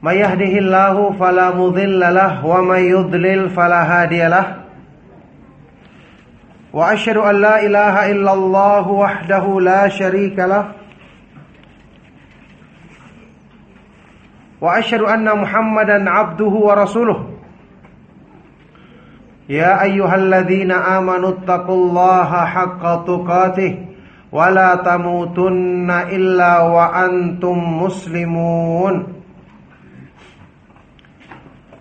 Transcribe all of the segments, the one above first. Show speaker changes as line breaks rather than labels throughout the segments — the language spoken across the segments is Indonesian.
May yahdihillahu fala mudilla lah wa may yudlil fala hadiyalah. Wa asyhadu an la ilaha illallah wahdahu la syarika lah. Wa asyhadu anna Muhammadan abduhu wa rasuluh. Ya ayyuhalladzina amanu taqullaha haqqa tuqatih illa wa antum muslimun.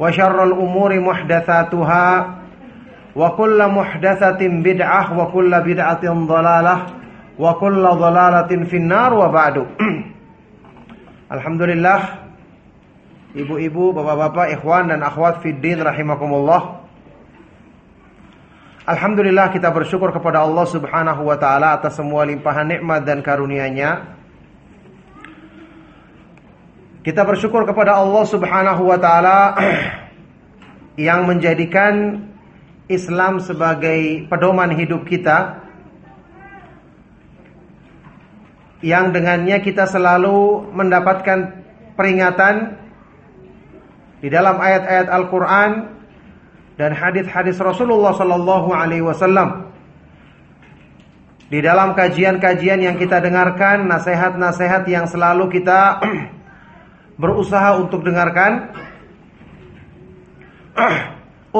وشر الأمور محدثاتها وكل محدثة بدعة وكل بدعة ضلالة وكل ضلالة في النار وبعد Alhamdulillah Ibu-ibu, bapak-bapak, ikhwan dan akhwat fiddin rahimakumullah Alhamdulillah kita bersyukur kepada Allah subhanahu wa ta'ala atas semua limpahan nikmat dan karunia-Nya kita bersyukur kepada Allah Subhanahu wa taala yang menjadikan Islam sebagai pedoman hidup kita yang dengannya kita selalu mendapatkan peringatan di dalam ayat-ayat Al-Qur'an dan hadis-hadis Rasulullah sallallahu alaihi wasallam. Di dalam kajian-kajian yang kita dengarkan, nasihat-nasihat yang selalu kita berusaha untuk dengarkan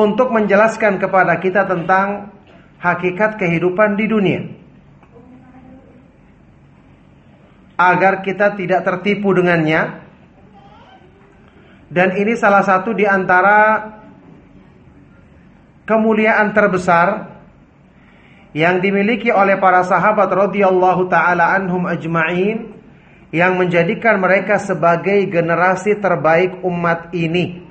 untuk menjelaskan kepada kita tentang hakikat kehidupan di dunia. Agar kita tidak tertipu dengannya. Dan ini salah satu di antara kemuliaan terbesar yang dimiliki oleh para sahabat radhiyallahu taala anhum ajma'in yang menjadikan mereka sebagai generasi terbaik umat ini.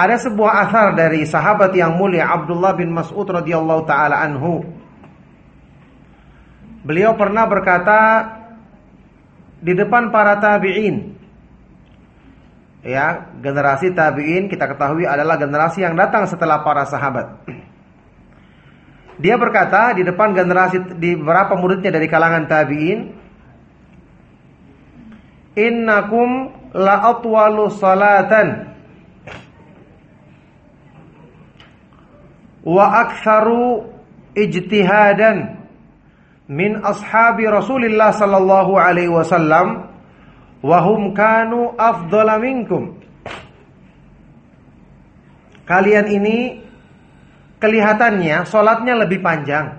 Ada sebuah asar dari sahabat yang mulia Abdullah bin Mas'ud radhiyallahu taala anhu. Beliau pernah berkata di depan para tabi'in. Ya, generasi tabi'in kita ketahui adalah generasi yang datang setelah para sahabat. Dia berkata di depan generasi di beberapa muridnya dari kalangan tabi'in, "Innakum la atwalu salatan wa aktsaru ijtihadan min ashabi Rasulillah sallallahu alaihi wasallam wa hum kanu afdhala minkum." Kalian ini kelihatannya sholatnya lebih panjang.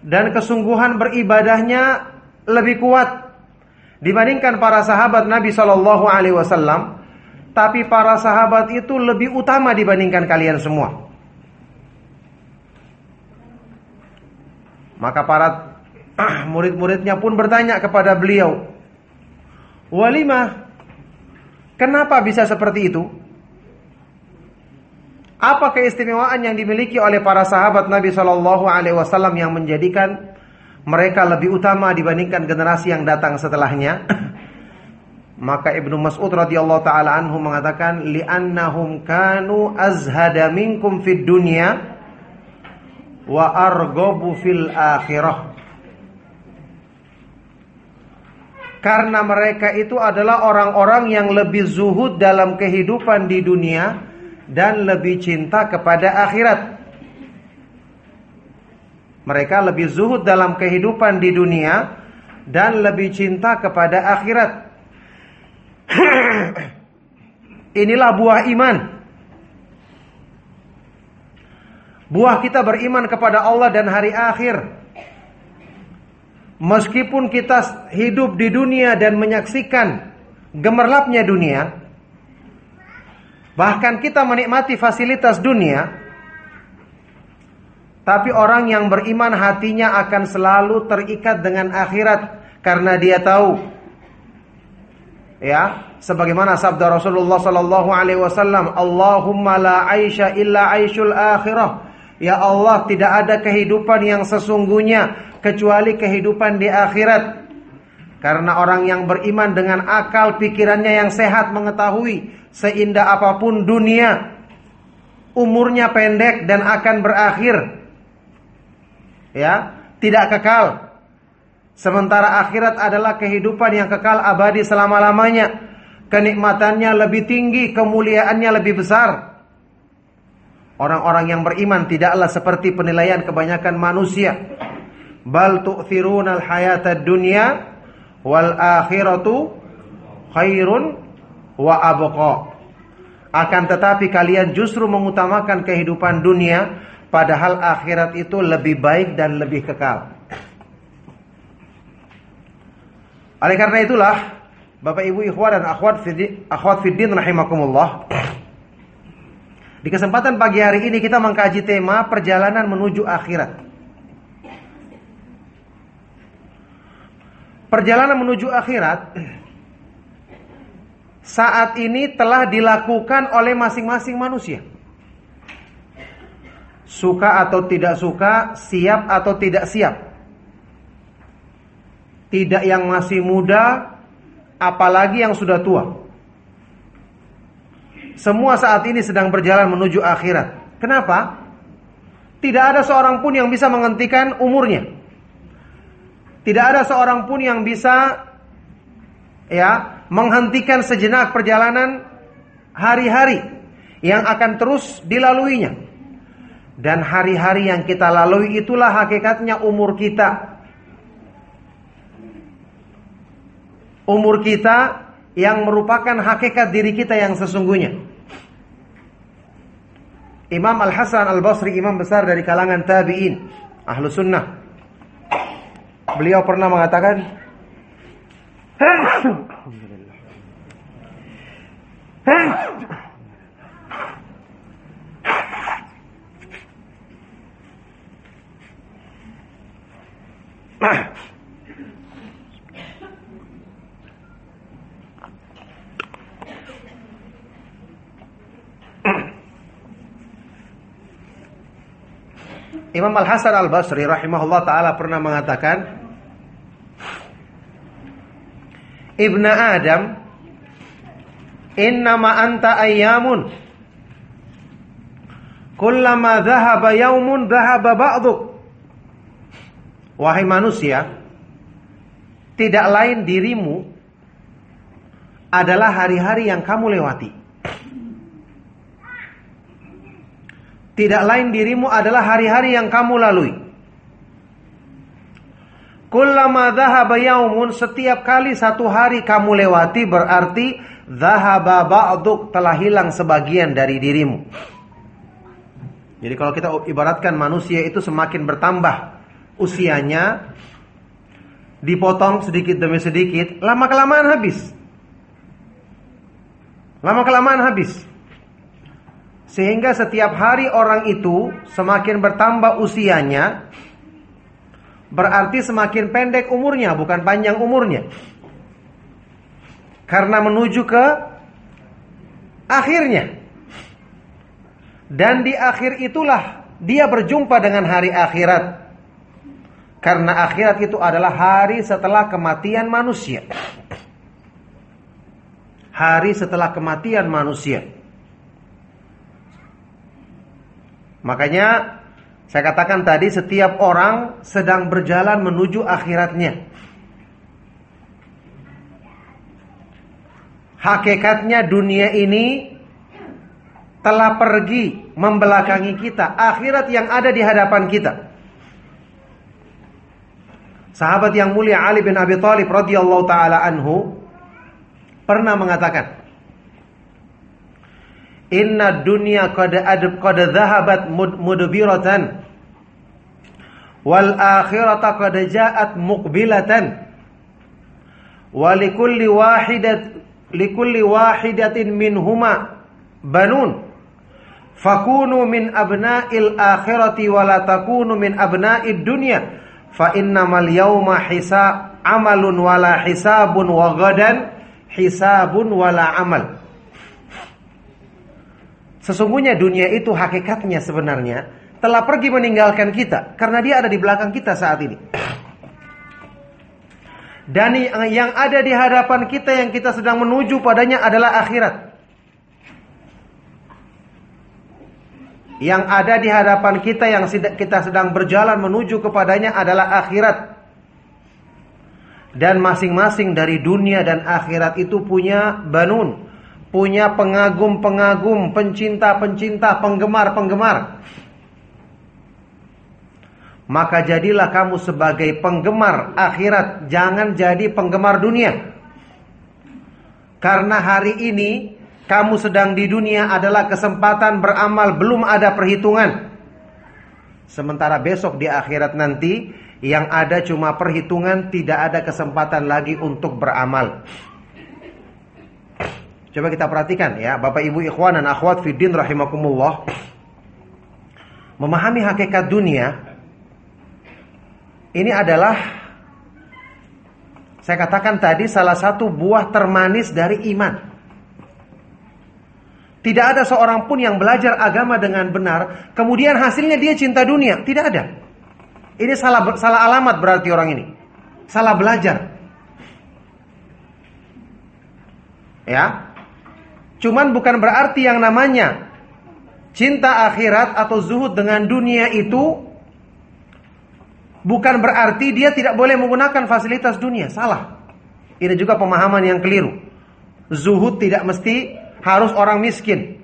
Dan kesungguhan beribadahnya lebih kuat dibandingkan para sahabat Nabi Shallallahu Alaihi Wasallam. Tapi para sahabat itu lebih utama dibandingkan kalian semua. Maka para murid-muridnya pun bertanya kepada beliau, Walimah, kenapa bisa seperti itu? Apa keistimewaan yang dimiliki oleh para sahabat Nabi Shallallahu Alaihi Wasallam yang menjadikan mereka lebih utama dibandingkan generasi yang datang setelahnya? Maka Ibnu Mas'ud radhiyallahu taala anhu mengatakan li'annahum kanu azhada minkum fid dunya wa argobu fil akhirah. Karena mereka itu adalah orang-orang yang lebih zuhud dalam kehidupan di dunia dan lebih cinta kepada akhirat. Mereka lebih zuhud dalam kehidupan di dunia dan lebih cinta kepada akhirat. Inilah buah iman. Buah kita beriman kepada Allah dan hari akhir. Meskipun kita hidup di dunia dan menyaksikan gemerlapnya dunia, bahkan kita menikmati fasilitas dunia, tapi orang yang beriman hatinya akan selalu terikat dengan akhirat karena dia tahu. Ya sebagaimana sabda Rasulullah sallallahu alaihi wasallam Allahumma la aisha illa aishul akhirah. Ya Allah tidak ada kehidupan yang sesungguhnya kecuali kehidupan di akhirat karena orang yang beriman dengan akal pikirannya yang sehat mengetahui seindah apa pun dunia umurnya pendek dan akan berakhir ya tidak kekal Sementara akhirat adalah kehidupan yang kekal abadi selama-lamanya. Kenikmatannya lebih tinggi, kemuliaannya lebih besar. Orang-orang yang beriman tidaklah seperti penilaian kebanyakan manusia. Bal tu'thirunal hayatad dunya wal akhiratu khairun wa abqa. Akan tetapi kalian justru mengutamakan kehidupan dunia padahal akhirat itu lebih baik dan lebih kekal. Oleh karena itulah Bapak Ibu ikhwah dan akhwat fidin, akhwat fiddin rahimakumullah. Di kesempatan pagi hari ini kita mengkaji tema perjalanan menuju akhirat. Perjalanan menuju akhirat saat ini telah dilakukan oleh masing-masing manusia. Suka atau tidak suka, siap atau tidak siap tidak yang masih muda, apalagi yang sudah tua. Semua saat ini sedang berjalan menuju akhirat. Kenapa? Tidak ada seorang pun yang bisa menghentikan umurnya. Tidak ada seorang pun yang bisa ya menghentikan sejenak perjalanan hari-hari yang akan terus dilaluinya. Dan hari-hari yang kita lalui itulah hakikatnya umur kita. umur kita yang merupakan hakikat diri kita yang sesungguhnya. Imam Al-Hasan Al-Basri, imam besar dari kalangan tabi'in, ahlu sunnah. Beliau pernah mengatakan, Imam Al-Hasan Al-Basri rahimahullah taala pernah mengatakan Ibna Adam Innama anta ayyamun. Kullama dhahaba yaumun dhahaba ba'duk. Wahai manusia Tidak lain dirimu Adalah hari-hari yang kamu lewati. Tidak lain dirimu adalah hari-hari yang kamu lalui. Kullama dhahaba yaumun setiap kali satu hari kamu lewati berarti dhahaba ba'duk telah hilang sebagian dari dirimu. Jadi kalau kita ibaratkan manusia itu semakin bertambah usianya dipotong sedikit demi sedikit, lama kelamaan habis. Lama kelamaan habis. Sehingga setiap hari orang itu semakin bertambah usianya Berarti semakin pendek umurnya bukan panjang umurnya. Karena menuju ke akhirnya. Dan di akhir itulah dia berjumpa dengan hari akhirat. Karena akhirat itu adalah hari setelah kematian manusia. Hari setelah kematian manusia. Makanya saya katakan tadi setiap orang sedang berjalan menuju akhiratnya. Hakikatnya dunia ini telah pergi membelakangi kita. Akhirat yang ada di hadapan kita. Sahabat yang mulia Ali bin Abi Thalib radhiyallahu taala anhu pernah mengatakan, Inna dunya qad adab qad dhahabat mudbiratan. Wal akhirata qad ja'at muqbilatan. Wa likulli wahidat likulli wahidatin minhuma banun. Fakunu min abna'il akhirati wa la takunu min abna'id dunya. Fa innamal yawma hisab amalun wala hisabun wa gadan hisabun wala amal Sesungguhnya dunia itu hakikatnya sebenarnya telah pergi meninggalkan kita karena dia ada di belakang kita saat ini. Dan yang ada di hadapan kita yang kita sedang menuju padanya adalah akhirat. Yang ada di hadapan kita yang kita sedang berjalan menuju kepadanya adalah akhirat. Dan masing-masing dari dunia dan akhirat itu punya banun, punya pengagum-pengagum, pencinta-pencinta, penggemar-penggemar. Maka jadilah kamu sebagai penggemar akhirat, jangan jadi penggemar dunia. Karena hari ini kamu sedang di dunia adalah kesempatan beramal, belum ada perhitungan. Sementara besok di akhirat nanti yang ada cuma perhitungan, tidak ada kesempatan lagi untuk beramal. Coba kita perhatikan ya, Bapak Ibu ikhwan dan akhwat fiddin rahimakumullah. Memahami hakikat dunia ini adalah saya katakan tadi salah satu buah termanis dari iman. Tidak ada seorang pun yang belajar agama dengan benar, kemudian hasilnya dia cinta dunia. Tidak ada. Ini salah salah alamat berarti orang ini. Salah belajar. Ya, Cuman bukan berarti yang namanya cinta akhirat atau zuhud dengan dunia itu bukan berarti dia tidak boleh menggunakan fasilitas dunia. Salah. Ini juga pemahaman yang keliru. Zuhud tidak mesti harus orang miskin.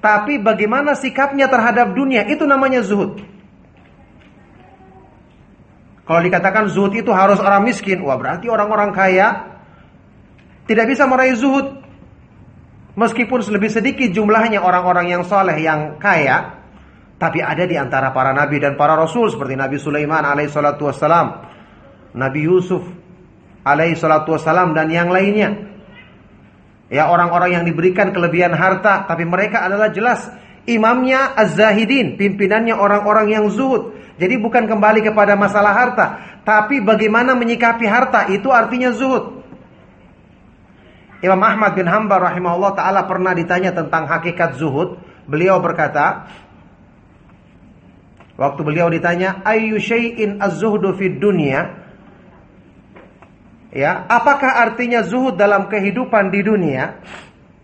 Tapi bagaimana sikapnya terhadap dunia itu namanya zuhud. Kalau dikatakan zuhud itu harus orang miskin, wah berarti orang-orang kaya tidak bisa meraih zuhud. Meskipun lebih sedikit jumlahnya orang-orang yang soleh yang kaya, tapi ada di antara para nabi dan para rasul seperti Nabi Sulaiman alaihissalatu wassalam, Nabi Yusuf alaihissalatu wassalam dan yang lainnya. Ya orang-orang yang diberikan kelebihan harta, tapi mereka adalah jelas imamnya az-zahidin, pimpinannya orang-orang yang zuhud. Jadi bukan kembali kepada masalah harta, tapi bagaimana menyikapi harta itu artinya zuhud. Imam Ahmad bin Hanbal rahimahullah taala pernah ditanya tentang hakikat zuhud, beliau berkata, waktu beliau ditanya, "Ayyu syai'in az-zuhdu fid dunya?" Ya, apakah artinya zuhud dalam kehidupan di dunia?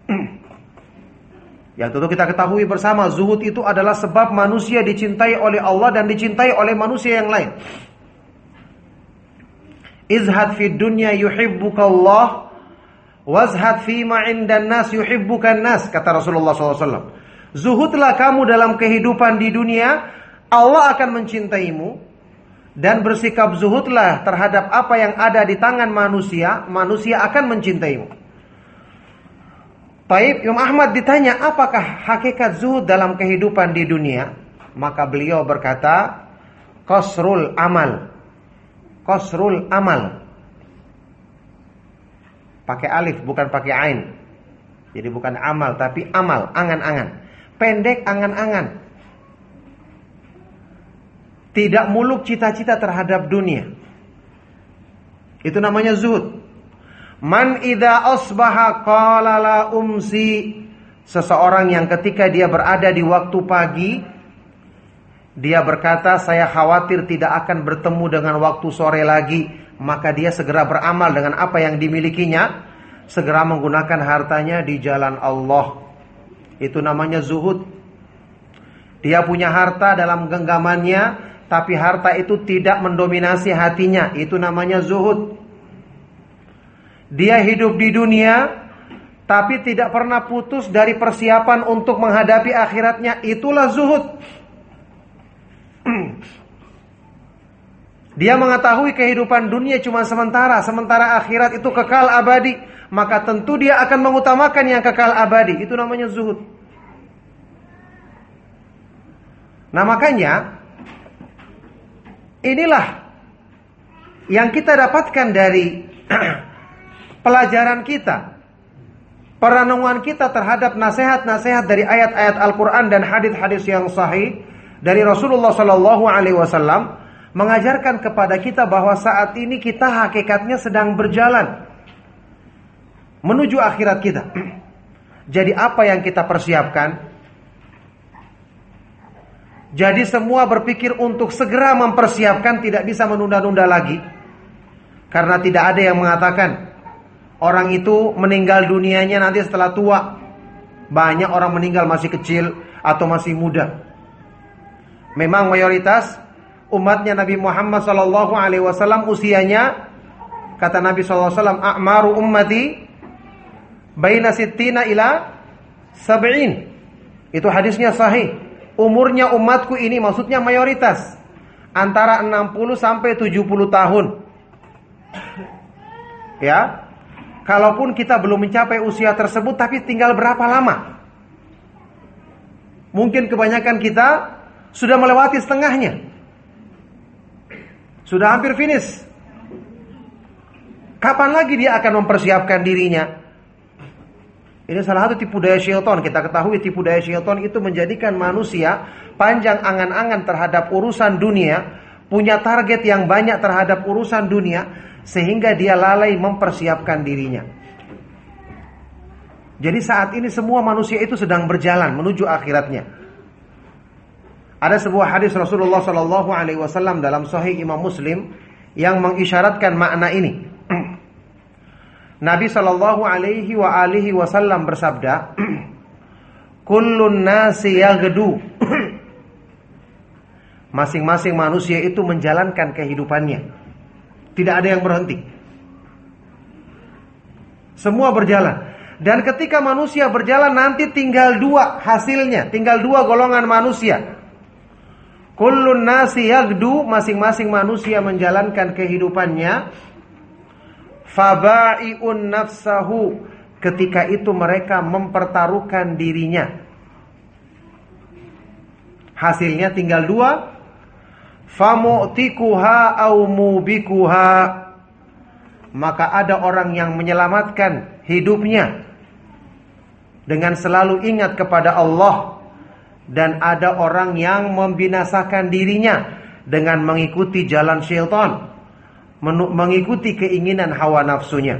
Yang tentu kita ketahui bersama zuhud itu adalah sebab manusia dicintai oleh Allah dan dicintai oleh manusia yang lain. Izhad fid dunya yuhibbukallah Wazhad fima indan nas yuhibbukan nas kata Rasulullah SAW. Zuhudlah kamu dalam kehidupan di dunia, Allah akan mencintaimu dan bersikap zuhudlah terhadap apa yang ada di tangan manusia, manusia akan mencintaimu. Taib Imam Ahmad ditanya apakah hakikat zuhud dalam kehidupan di dunia? Maka beliau berkata, Qasrul amal. Qasrul amal Pakai alif bukan pakai ain. Jadi bukan amal tapi amal, angan-angan. Pendek angan-angan. Tidak muluk cita-cita terhadap dunia. Itu namanya zuhud. Man idza asbaha qala la umsi. Seseorang yang ketika dia berada di waktu pagi dia berkata saya khawatir tidak akan bertemu dengan waktu sore lagi maka dia segera beramal dengan apa yang dimilikinya. segera menggunakan hartanya di jalan Allah. Itu namanya zuhud. Dia punya harta dalam genggamannya, tapi harta itu tidak mendominasi hatinya. Itu namanya zuhud. Dia hidup di dunia, tapi tidak pernah putus dari persiapan untuk menghadapi akhiratnya. Itulah zuhud. Dia mengetahui kehidupan dunia cuma sementara, sementara akhirat itu kekal abadi, maka tentu dia akan mengutamakan yang kekal abadi. Itu namanya zuhud. Nah, makanya inilah yang kita dapatkan dari pelajaran kita, perenungan kita terhadap nasihat-nasihat dari ayat-ayat Al-Qur'an dan hadis-hadis yang sahih dari Rasulullah Shallallahu alaihi wasallam mengajarkan kepada kita bahwa saat ini kita hakikatnya sedang berjalan menuju akhirat kita. Jadi apa yang kita persiapkan? Jadi semua berpikir untuk segera mempersiapkan tidak bisa menunda-nunda lagi. Karena tidak ada yang mengatakan orang itu meninggal dunianya nanti setelah tua. Banyak orang meninggal masih kecil atau masih muda. Memang mayoritas umatnya Nabi Muhammad sallallahu alaihi wasallam usianya kata Nabi sallallahu alaihi wasallam a'maru ummati baina sittina ila sab'in. Itu hadisnya sahih. Umurnya umatku ini maksudnya mayoritas antara 60 sampai 70 tahun. Ya. Kalaupun kita belum mencapai usia tersebut tapi tinggal berapa lama? Mungkin kebanyakan kita sudah melewati setengahnya. Sudah hampir finish. Kapan lagi dia akan mempersiapkan dirinya? Ini salah satu tipu daya syaitan. Kita ketahui tipu daya syaitan itu menjadikan manusia panjang angan-angan terhadap urusan dunia, punya target yang banyak terhadap urusan dunia, sehingga dia lalai mempersiapkan dirinya. Jadi saat ini semua manusia itu sedang berjalan menuju akhiratnya. Ada sebuah hadis Rasulullah Shallallahu Alaihi Wasallam dalam Sahih Imam Muslim yang mengisyaratkan makna ini. Nabi Shallallahu Alaihi wa alihi Wasallam bersabda, "Kullun nasi yagdu." Masing-masing manusia itu menjalankan kehidupannya. Tidak ada yang berhenti. Semua berjalan. Dan ketika manusia berjalan nanti tinggal dua hasilnya, tinggal dua golongan manusia. Kullun nasi yagdu masing-masing manusia menjalankan kehidupannya. Fabai'un nafsahu ketika itu mereka mempertaruhkan dirinya. Hasilnya tinggal dua. Famu'tikuha au mubikuha. Maka ada orang yang menyelamatkan hidupnya. Dengan selalu ingat kepada Allah dan ada orang yang membinasakan dirinya dengan mengikuti jalan syaitan, mengikuti keinginan hawa nafsunya.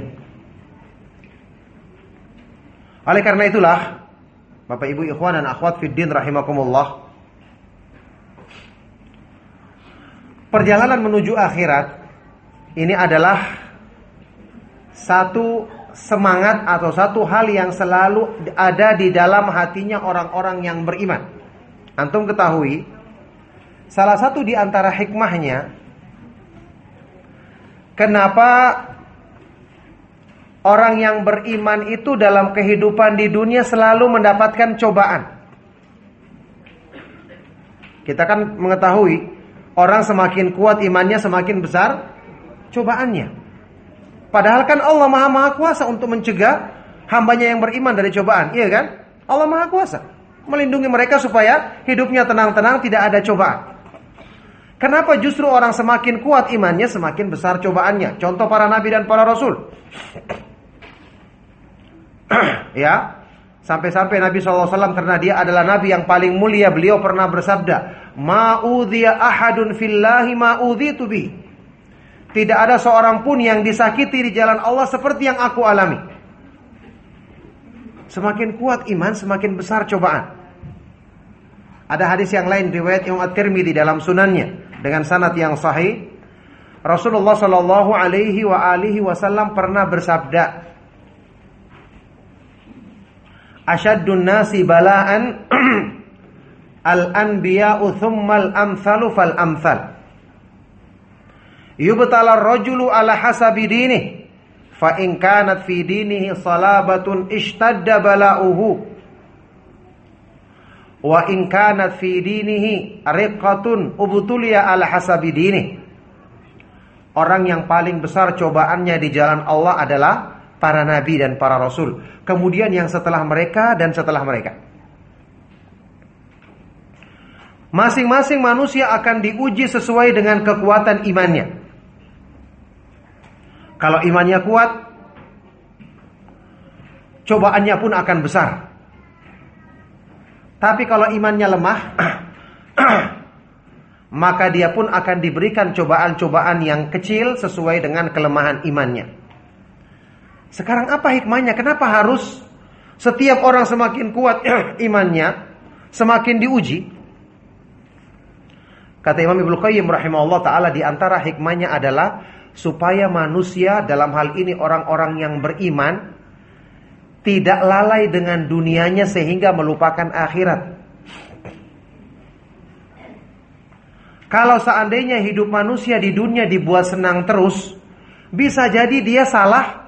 Oleh karena itulah, Bapak Ibu ikhwan dan akhwat fiddin rahimakumullah, perjalanan menuju akhirat ini adalah satu semangat atau satu hal yang selalu ada di dalam hatinya orang-orang yang beriman. Antum ketahui, salah satu di antara hikmahnya, kenapa orang yang beriman itu dalam kehidupan di dunia selalu mendapatkan cobaan. Kita kan mengetahui, orang semakin kuat imannya semakin besar cobaannya. Padahal kan Allah Maha Maha Kuasa untuk mencegah hambanya yang beriman dari cobaan, iya kan? Allah Maha Kuasa melindungi mereka supaya hidupnya tenang-tenang, tidak ada cobaan. Kenapa justru orang semakin kuat imannya semakin besar cobaannya? Contoh para nabi dan para rasul. ya, sampai-sampai Nabi SAW karena dia adalah nabi yang paling mulia, beliau pernah bersabda, "Ma'udhiya ahadun fillahi ma'udhitu bi." Tidak ada seorang pun yang disakiti di jalan Allah seperti yang aku alami. Semakin kuat iman, semakin besar cobaan. Ada hadis yang lain riwayat Imam At-Tirmidzi dalam sunannya dengan sanad yang sahih. Rasulullah Shallallahu alaihi wa alihi wasallam pernah bersabda, asyaddun nasi bala'an al-anbiya'u thummal amthalu fal amthal. Yubtala rajulu ala hasabi dinih fa in kanat fi dinihi salabatun ishtadda bala'uhu wa in kanat fi dinihi riqatun ubtuliya ala hasabi dinih. Orang yang paling besar cobaannya di jalan Allah adalah para nabi dan para rasul. Kemudian yang setelah mereka dan setelah mereka. Masing-masing manusia akan diuji sesuai dengan kekuatan imannya. Kalau imannya kuat, cobaannya pun akan besar. Tapi kalau imannya lemah, maka dia pun akan diberikan cobaan-cobaan yang kecil sesuai dengan kelemahan imannya. Sekarang apa hikmahnya? Kenapa harus setiap orang semakin kuat imannya, semakin diuji? Kata Imam Ibnu Qayyim rahimahullah taala di antara hikmahnya adalah supaya manusia dalam hal ini orang-orang yang beriman tidak lalai dengan dunianya sehingga melupakan akhirat. Kalau seandainya hidup manusia di dunia dibuat senang terus, bisa jadi dia salah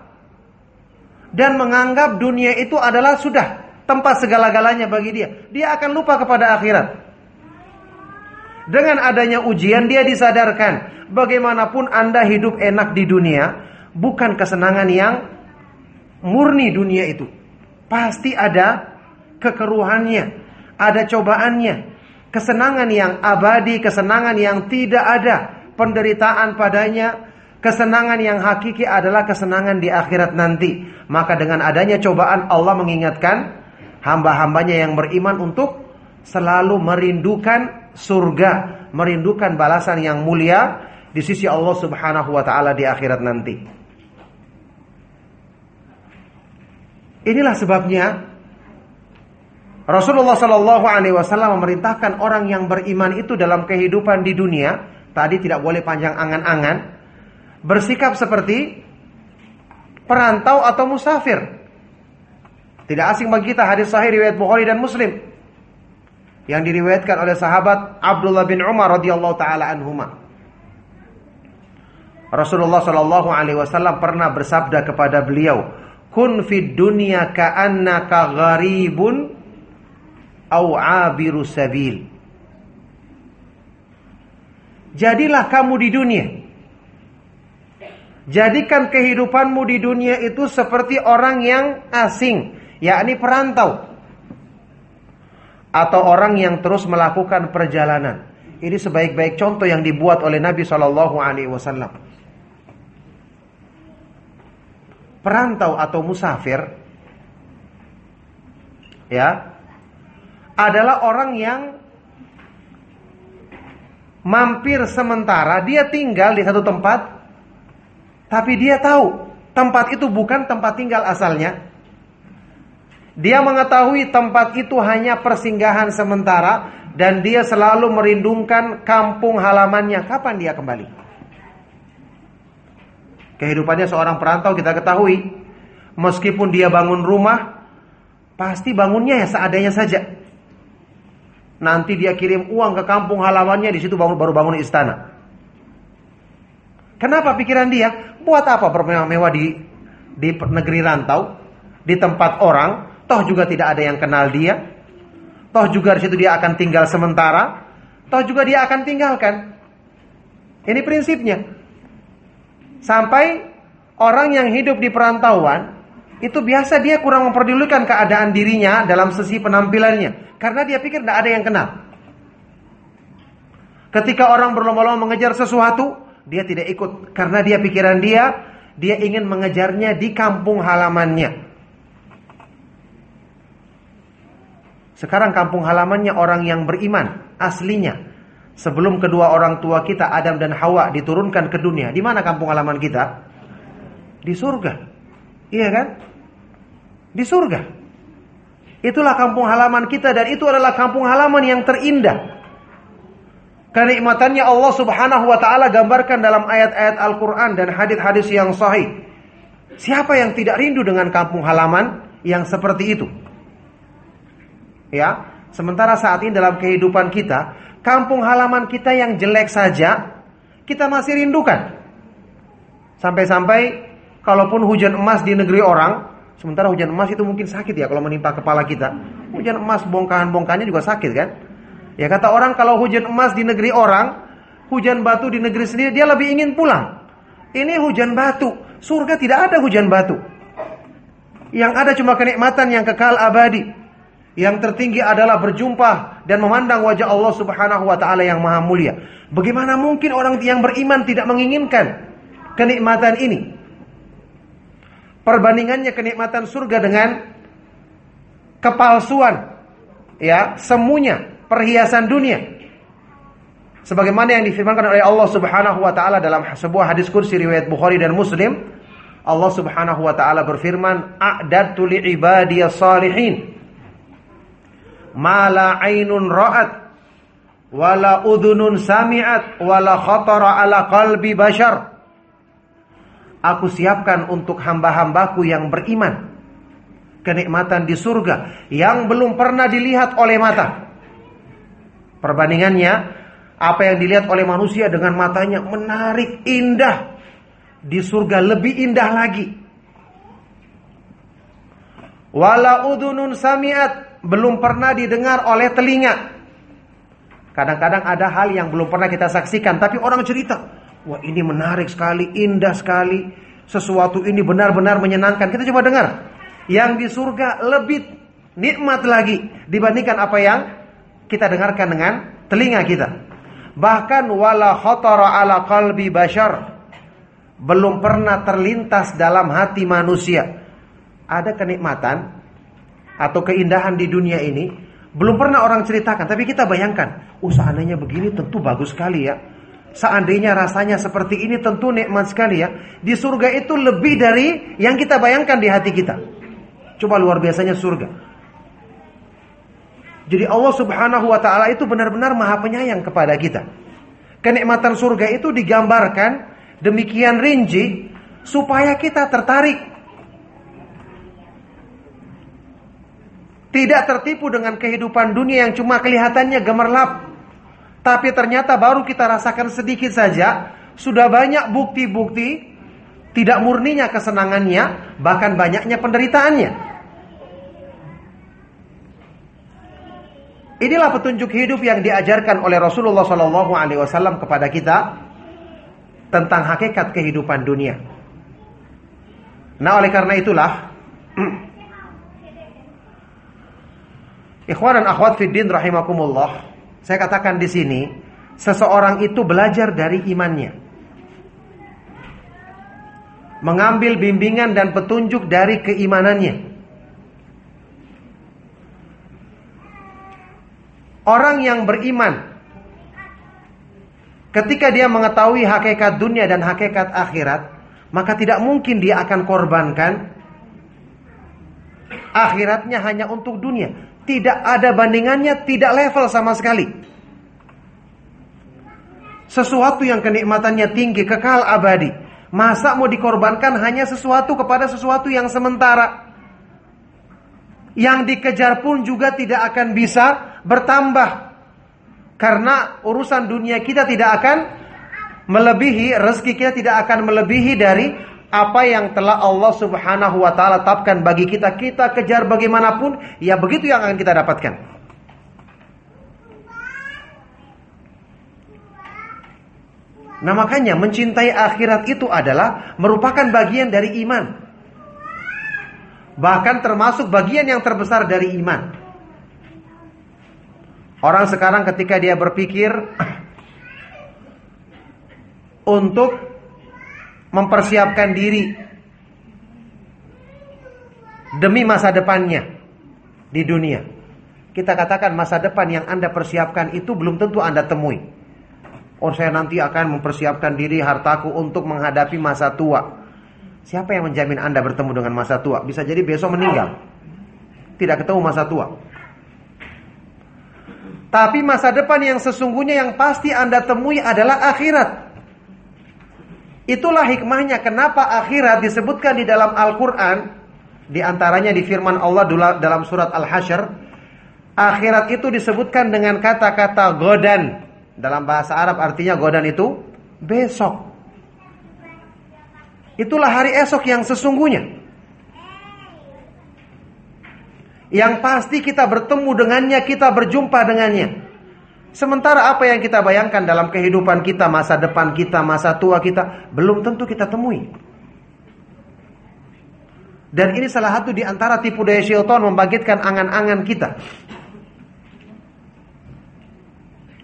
dan menganggap dunia itu adalah sudah tempat segala-galanya bagi dia. Dia akan lupa kepada akhirat. Dengan adanya ujian dia disadarkan bagaimanapun Anda hidup enak di dunia bukan kesenangan yang murni dunia itu. Pasti ada kekeruhannya, ada cobaannya. Kesenangan yang abadi, kesenangan yang tidak ada penderitaan padanya, kesenangan yang hakiki adalah kesenangan di akhirat nanti. Maka dengan adanya cobaan Allah mengingatkan hamba-hambanya yang beriman untuk selalu merindukan surga, merindukan balasan yang mulia di sisi Allah Subhanahu wa taala di akhirat nanti. Inilah sebabnya Rasulullah Shallallahu Alaihi Wasallam memerintahkan orang yang beriman itu dalam kehidupan di dunia tadi tidak boleh panjang angan-angan bersikap seperti perantau atau musafir. Tidak asing bagi kita hadis sahih riwayat Bukhari dan Muslim yang diriwayatkan oleh sahabat Abdullah bin Umar radhiyallahu taala anhuma. Rasulullah Shallallahu alaihi wasallam pernah bersabda kepada beliau, "Kun fid dunya ka'annaka gharibun au 'abiru sabil." Jadilah kamu di dunia. Jadikan kehidupanmu di dunia itu seperti orang yang asing, yakni perantau atau orang yang terus melakukan perjalanan. Ini sebaik-baik contoh yang dibuat oleh Nabi Shallallahu Alaihi Wasallam. Perantau atau musafir, ya, adalah orang yang mampir sementara. Dia tinggal di satu tempat, tapi dia tahu tempat itu bukan tempat tinggal asalnya. Dia mengetahui tempat itu hanya persinggahan sementara dan dia selalu merindungkan kampung halamannya. Kapan dia kembali? Kehidupannya seorang perantau kita ketahui, meskipun dia bangun rumah, pasti bangunnya ya seadanya saja. Nanti dia kirim uang ke kampung halamannya, di situ baru bangun istana. Kenapa pikiran dia? Buat apa bermewah-mewah di di negeri rantau, di tempat orang, Toh juga tidak ada yang kenal dia. Toh juga di situ dia akan tinggal sementara. Toh juga dia akan tinggalkan. Ini prinsipnya. Sampai orang yang hidup di perantauan itu biasa dia kurang memperdulikan keadaan dirinya dalam sisi penampilannya karena dia pikir tidak ada yang kenal. Ketika orang berlomba-lomba mengejar sesuatu, dia tidak ikut karena dia pikiran dia dia ingin mengejarnya di kampung halamannya. Sekarang kampung halamannya orang yang beriman aslinya. Sebelum kedua orang tua kita Adam dan Hawa diturunkan ke dunia, di mana kampung halaman kita? Di surga. Iya kan? Di surga. Itulah kampung halaman kita dan itu adalah kampung halaman yang terindah. Kenikmatannya Allah Subhanahu wa taala gambarkan dalam ayat-ayat Al-Qur'an dan hadis-hadis yang sahih. Siapa yang tidak rindu dengan kampung halaman yang seperti itu? Ya, sementara saat ini dalam kehidupan kita, kampung halaman kita yang jelek saja kita masih rindukan. Sampai-sampai kalaupun hujan emas di negeri orang, sementara hujan emas itu mungkin sakit ya kalau menimpa kepala kita. Hujan emas bongkahan-bongkahannya juga sakit kan? Ya kata orang kalau hujan emas di negeri orang, hujan batu di negeri sendiri dia lebih ingin pulang. Ini hujan batu. Surga tidak ada hujan batu. Yang ada cuma kenikmatan yang kekal abadi. Yang tertinggi adalah berjumpa dan memandang wajah Allah Subhanahu wa taala yang maha mulia. Bagaimana mungkin orang yang beriman tidak menginginkan kenikmatan ini? Perbandingannya kenikmatan surga dengan kepalsuan ya, semuanya perhiasan dunia. Sebagaimana yang difirmankan oleh Allah Subhanahu wa taala dalam sebuah hadis kursi riwayat Bukhari dan Muslim, Allah Subhanahu wa taala berfirman, "A'dadtu li ibadiyas salihin ma la ainun ra'at wala udhunun sami'at wala khatara ala qalbi bashar." Aku siapkan untuk hamba-hambaku yang beriman kenikmatan di surga yang belum pernah dilihat oleh mata. Perbandingannya, apa yang dilihat oleh manusia dengan matanya menarik, indah. Di surga lebih indah lagi. Wala udunun samiat belum pernah didengar oleh telinga. Kadang-kadang ada hal yang belum pernah kita saksikan, tapi orang cerita, wah ini menarik sekali, indah sekali, sesuatu ini benar-benar menyenangkan. Kita coba dengar. Yang di surga lebih nikmat lagi dibandingkan apa yang kita dengarkan dengan telinga kita. Bahkan wala khatara ala qalbi bashar belum pernah terlintas dalam hati manusia. Ada kenikmatan atau keindahan di dunia ini belum pernah orang ceritakan, tapi kita bayangkan, oh seandainya begini tentu bagus sekali ya. Seandainya rasanya seperti ini tentu nikmat sekali ya. Di surga itu lebih dari yang kita bayangkan di hati kita. Coba luar biasanya surga. Jadi Allah Subhanahu wa taala itu benar-benar Maha Penyayang kepada kita. Kenikmatan surga itu digambarkan demikian rinci supaya kita tertarik. Tidak tertipu dengan kehidupan dunia yang cuma kelihatannya gemerlap. Tapi ternyata baru kita rasakan sedikit saja sudah banyak bukti-bukti tidak murninya kesenangannya, bahkan banyaknya penderitaannya. Inilah petunjuk hidup yang diajarkan oleh Rasulullah Wasallam kepada kita tentang hakikat kehidupan dunia. Nah, oleh karena itulah, ikhwan dan akhwat fiddin rahimakumullah, saya katakan di sini, seseorang itu belajar dari imannya. Mengambil bimbingan dan petunjuk dari keimanannya. Orang yang beriman ketika dia mengetahui hakikat dunia dan hakikat akhirat, maka tidak mungkin dia akan korbankan akhiratnya hanya untuk dunia. Tidak ada bandingannya, tidak level sama sekali. Sesuatu yang kenikmatannya tinggi, kekal abadi. Masa mau dikorbankan hanya sesuatu kepada sesuatu yang sementara? yang dikejar pun juga tidak akan bisa bertambah. Karena urusan dunia kita tidak akan melebihi, rezeki kita tidak akan melebihi dari apa yang telah Allah Subhanahu wa taala tetapkan bagi kita. Kita kejar bagaimanapun, ya begitu yang akan kita dapatkan. Nah makanya mencintai akhirat itu adalah merupakan bagian dari iman. Bahkan termasuk bagian yang terbesar dari iman. Orang sekarang ketika dia berpikir untuk mempersiapkan diri demi masa depannya di dunia. Kita katakan masa depan yang Anda persiapkan itu belum tentu Anda temui. Oh saya nanti akan mempersiapkan diri hartaku untuk menghadapi masa tua. Siapa yang menjamin Anda bertemu dengan masa tua? Bisa jadi besok meninggal. Tidak ketemu masa tua. Tapi masa depan yang sesungguhnya yang pasti Anda temui adalah akhirat. Itulah hikmahnya kenapa akhirat disebutkan di dalam Al-Quran. Di antaranya di firman Allah dalam surat Al-Hashr. Akhirat itu disebutkan dengan kata-kata godan. Dalam bahasa Arab artinya godan itu besok. Itulah hari esok yang sesungguhnya. Yang pasti kita bertemu dengannya, kita berjumpa dengannya. Sementara apa yang kita bayangkan dalam kehidupan kita, masa depan kita, masa tua kita, belum tentu kita temui. Dan ini salah satu di antara tipu daya syaitan membangkitkan angan-angan kita.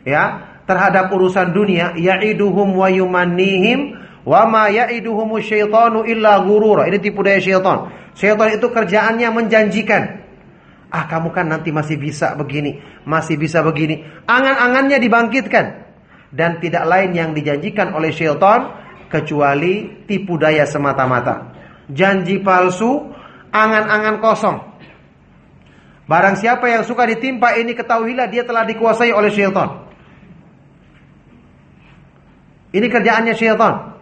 Ya, terhadap urusan dunia, ya'iduhum wa yumannihim wa ma ya'iduhum syaitanu illa ghurura. Ini tipu daya syaitan. Syaitan itu kerjaannya menjanjikan. Ah, kamu kan nanti masih bisa begini, masih bisa begini. Angan-angannya dibangkitkan dan tidak lain yang dijanjikan oleh syaitan kecuali tipu daya semata-mata janji palsu, angan-angan kosong. Barang siapa yang suka ditimpa ini ketahuilah dia telah dikuasai oleh syaitan. Ini kerjaannya syaitan.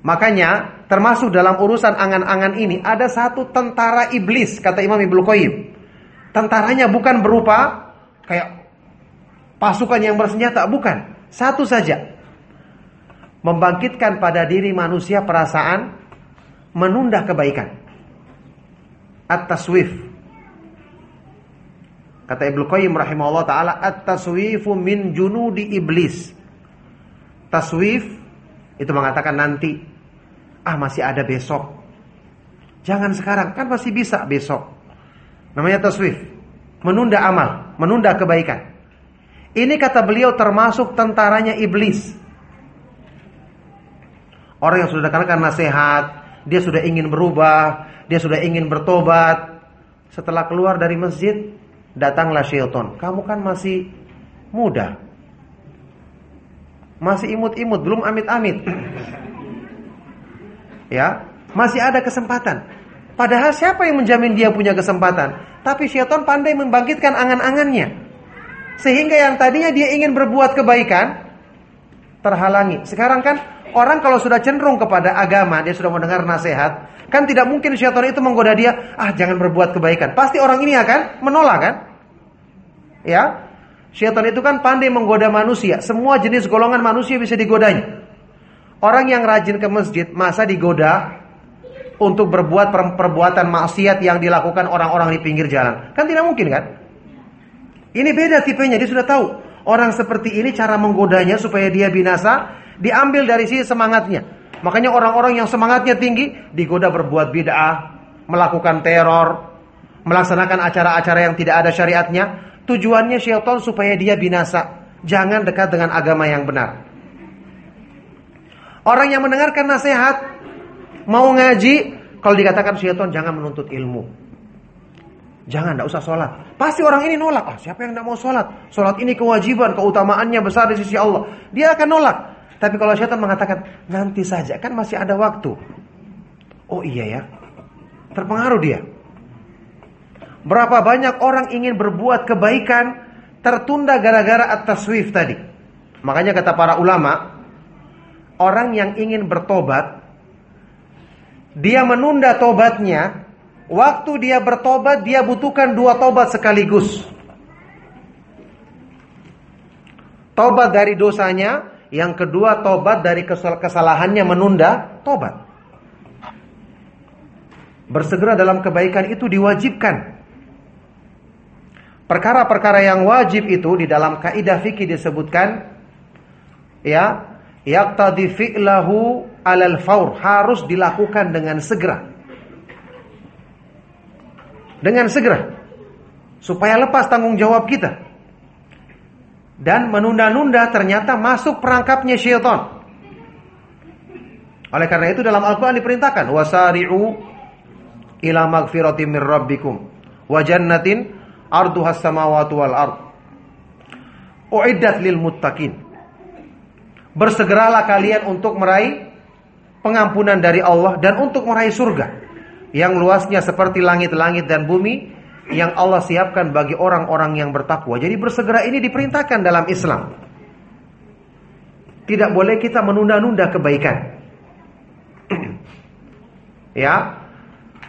Makanya termasuk dalam urusan angan-angan ini ada satu tentara iblis kata Imam Ibnu Qayyim. Tentaranya bukan berupa kayak pasukan yang bersenjata, bukan. Satu saja. Membangkitkan pada diri manusia perasaan menunda kebaikan. At-taswif. Kata Ibnu Qayyim rahimahullah taala, at-taswifu min junudi iblis. Taswif itu mengatakan nanti ah masih ada besok. Jangan sekarang, kan masih bisa besok. Namanya taswif. Menunda amal, menunda kebaikan. Ini kata beliau termasuk tentaranya iblis. Orang yang sudah dengarkan nasihat, dia sudah ingin berubah, dia sudah ingin bertobat. Setelah keluar dari masjid, datanglah syaitan. Kamu kan masih muda. Masih imut-imut, belum amit-amit. Ya, masih ada kesempatan. Padahal siapa yang menjamin dia punya kesempatan? Tapi syaitan pandai membangkitkan angan-angannya. Sehingga yang tadinya dia ingin berbuat kebaikan terhalangi. Sekarang kan Orang kalau sudah cenderung kepada agama, dia sudah mendengar nasihat, kan tidak mungkin syaitan itu menggoda dia, ah jangan berbuat kebaikan. Pasti orang ini akan menolak kan? Ya. Syaitan itu kan pandai menggoda manusia. Semua jenis golongan manusia bisa digodanya. Orang yang rajin ke masjid masa digoda untuk berbuat perbuatan maksiat yang dilakukan orang-orang di pinggir jalan. Kan tidak mungkin kan? Ini beda tipenya, dia sudah tahu. Orang seperti ini cara menggodanya supaya dia binasa diambil dari sisi semangatnya. Makanya orang-orang yang semangatnya tinggi digoda berbuat bid'ah, melakukan teror, melaksanakan acara-acara yang tidak ada syariatnya. Tujuannya syaitan supaya dia binasa. Jangan dekat dengan agama yang benar. Orang yang mendengarkan nasihat mau ngaji, kalau dikatakan syaitan jangan menuntut ilmu. Jangan, tidak usah sholat. Pasti orang ini nolak. Ah, siapa yang tidak mau sholat? Sholat ini kewajiban, keutamaannya besar di sisi Allah. Dia akan nolak. Tapi kalau syaitan mengatakan nanti saja kan masih ada waktu. Oh iya ya. Terpengaruh dia. Berapa banyak orang ingin berbuat kebaikan tertunda gara-gara at-taswif tadi. Makanya kata para ulama, orang yang ingin bertobat dia menunda tobatnya, waktu dia bertobat dia butuhkan dua tobat sekaligus. Tobat dari dosanya yang kedua tobat dari kesalahannya menunda tobat. Bersegera dalam kebaikan itu diwajibkan. Perkara-perkara yang wajib itu di dalam kaidah fikih disebutkan ya, yaqtadi fi'lahu alal faur, harus dilakukan dengan segera. Dengan segera. Supaya lepas tanggung jawab kita dan menunda-nunda ternyata masuk perangkapnya syaitan. Oleh karena itu dalam Al-Quran diperintahkan wasari'u ila magfirati min rabbikum wa jannatin arduhas samawati wal ard uiddat lil muttaqin. Bersegeralah kalian untuk meraih pengampunan dari Allah dan untuk meraih surga yang luasnya seperti langit-langit dan bumi yang Allah siapkan bagi orang-orang yang bertakwa. Jadi bersegera ini diperintahkan dalam Islam. Tidak boleh kita menunda-nunda kebaikan. ya.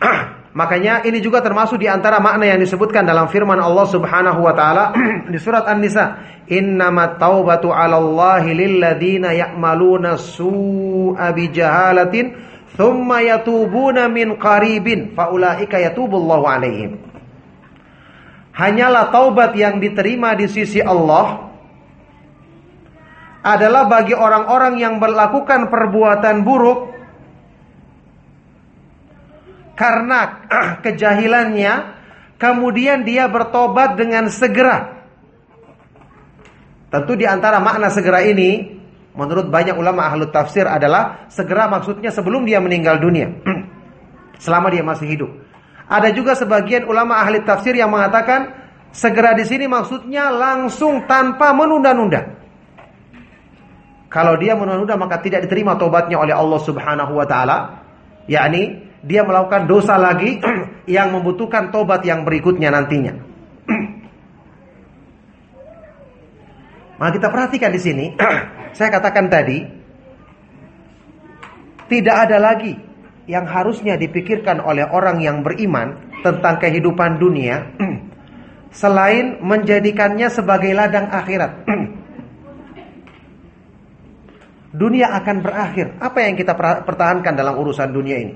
Makanya ini juga termasuk di antara makna yang disebutkan dalam firman Allah Subhanahu wa taala di surat An-Nisa, "Innamat taubatu 'alallahi lilladzina ya'maluna su'a bijahalatin thumma yatubuna min qaribin faulaika yatubullahu 'alaihim." Hanyalah taubat yang diterima di sisi Allah adalah bagi orang-orang yang melakukan perbuatan buruk karena kejahilannya, kemudian dia bertobat dengan segera. Tentu di antara makna segera ini, menurut banyak ulama ahlu tafsir adalah segera maksudnya sebelum dia meninggal dunia. Selama dia masih hidup. Ada juga sebagian ulama ahli tafsir yang mengatakan segera di sini maksudnya langsung tanpa menunda-nunda. Kalau dia menunda-nunda maka tidak diterima tobatnya oleh Allah Subhanahu wa taala, yakni dia melakukan dosa lagi yang membutuhkan tobat yang berikutnya nantinya. Maka kita perhatikan di sini, saya katakan tadi, tidak ada lagi yang harusnya dipikirkan oleh orang yang beriman tentang kehidupan dunia selain menjadikannya sebagai ladang akhirat. dunia akan berakhir. Apa yang kita pertahankan dalam urusan dunia ini?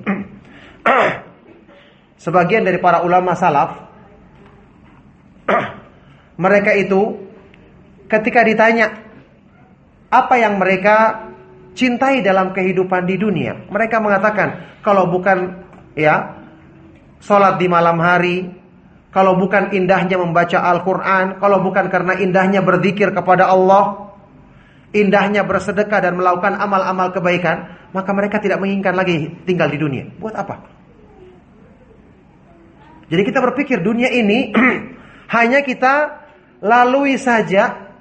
sebagian dari para ulama salaf mereka itu ketika ditanya apa yang mereka cintai dalam kehidupan di dunia, mereka mengatakan kalau bukan ya salat di malam hari, kalau bukan indahnya membaca Al-Qur'an, kalau bukan karena indahnya berzikir kepada Allah, indahnya bersedekah dan melakukan amal-amal kebaikan, maka mereka tidak menginginkan lagi tinggal di dunia. Buat apa? Jadi kita berpikir dunia ini hanya kita lalui saja,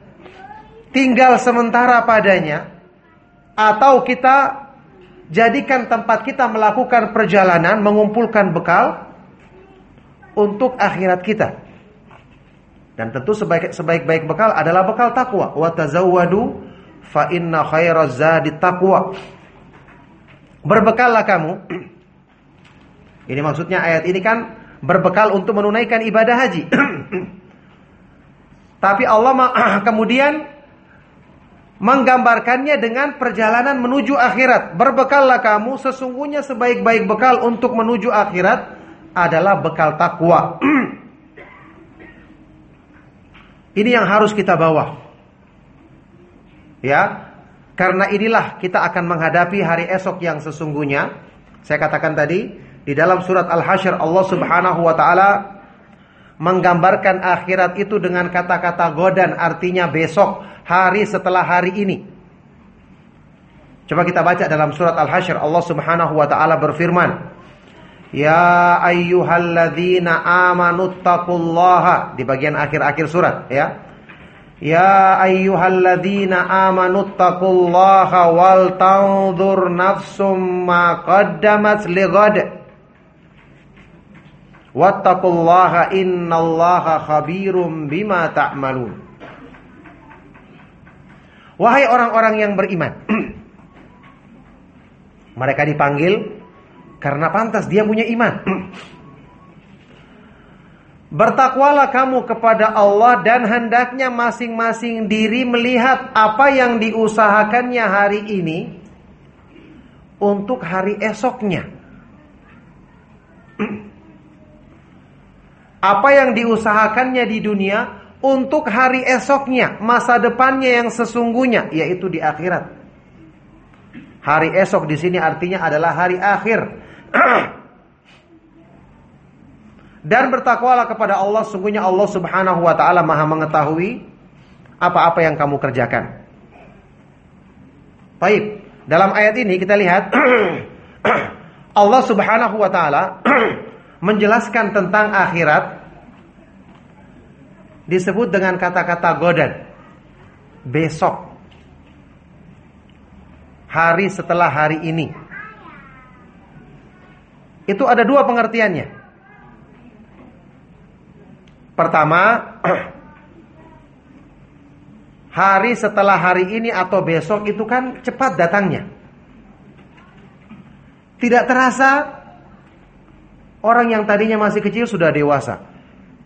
tinggal sementara padanya, atau kita jadikan tempat kita melakukan perjalanan, mengumpulkan bekal untuk akhirat kita. Dan tentu sebaik-baik bekal adalah bekal takwa. Wa tazawwadu fa inna khairaz zadi taqwa. Berbekallah kamu. Ini maksudnya ayat ini kan berbekal untuk menunaikan ibadah haji. Tapi Allah kemudian menggambarkannya dengan perjalanan menuju akhirat. Berbekallah kamu sesungguhnya sebaik-baik bekal untuk menuju akhirat adalah bekal takwa. Ini yang harus kita bawa. Ya, karena inilah kita akan menghadapi hari esok yang sesungguhnya. Saya katakan tadi, di dalam surat Al-Hasyr Allah Subhanahu wa taala menggambarkan akhirat itu dengan kata-kata godan artinya besok, hari setelah hari ini. Coba kita baca dalam surat Al-Hasyr Allah Subhanahu wa taala berfirman, Ya ayyuhalladzina amanu taqullaha di bagian akhir-akhir surat ya. Ya ayyuhalladzina amanu taqullaha wal tanzur nafsum ma qaddamat. Wattaqullaha innallaha khabirum bima ta'malun. Wahai orang-orang yang beriman. Mereka dipanggil karena pantas dia punya iman. Bertakwalah kamu kepada Allah dan hendaknya masing-masing diri melihat apa yang diusahakannya hari ini untuk hari esoknya. apa yang diusahakannya di dunia untuk hari esoknya, masa depannya yang sesungguhnya, yaitu di akhirat. Hari esok di sini artinya adalah hari akhir. Dan bertakwalah kepada Allah, sungguhnya Allah Subhanahu wa taala Maha mengetahui apa-apa yang kamu kerjakan. Baik, dalam ayat ini kita lihat Allah Subhanahu wa taala menjelaskan tentang akhirat disebut dengan kata-kata godan. Besok. Hari setelah hari ini. Itu ada dua pengertiannya. Pertama, hari setelah hari ini atau besok itu kan cepat datangnya. Tidak terasa Orang yang tadinya masih kecil sudah dewasa.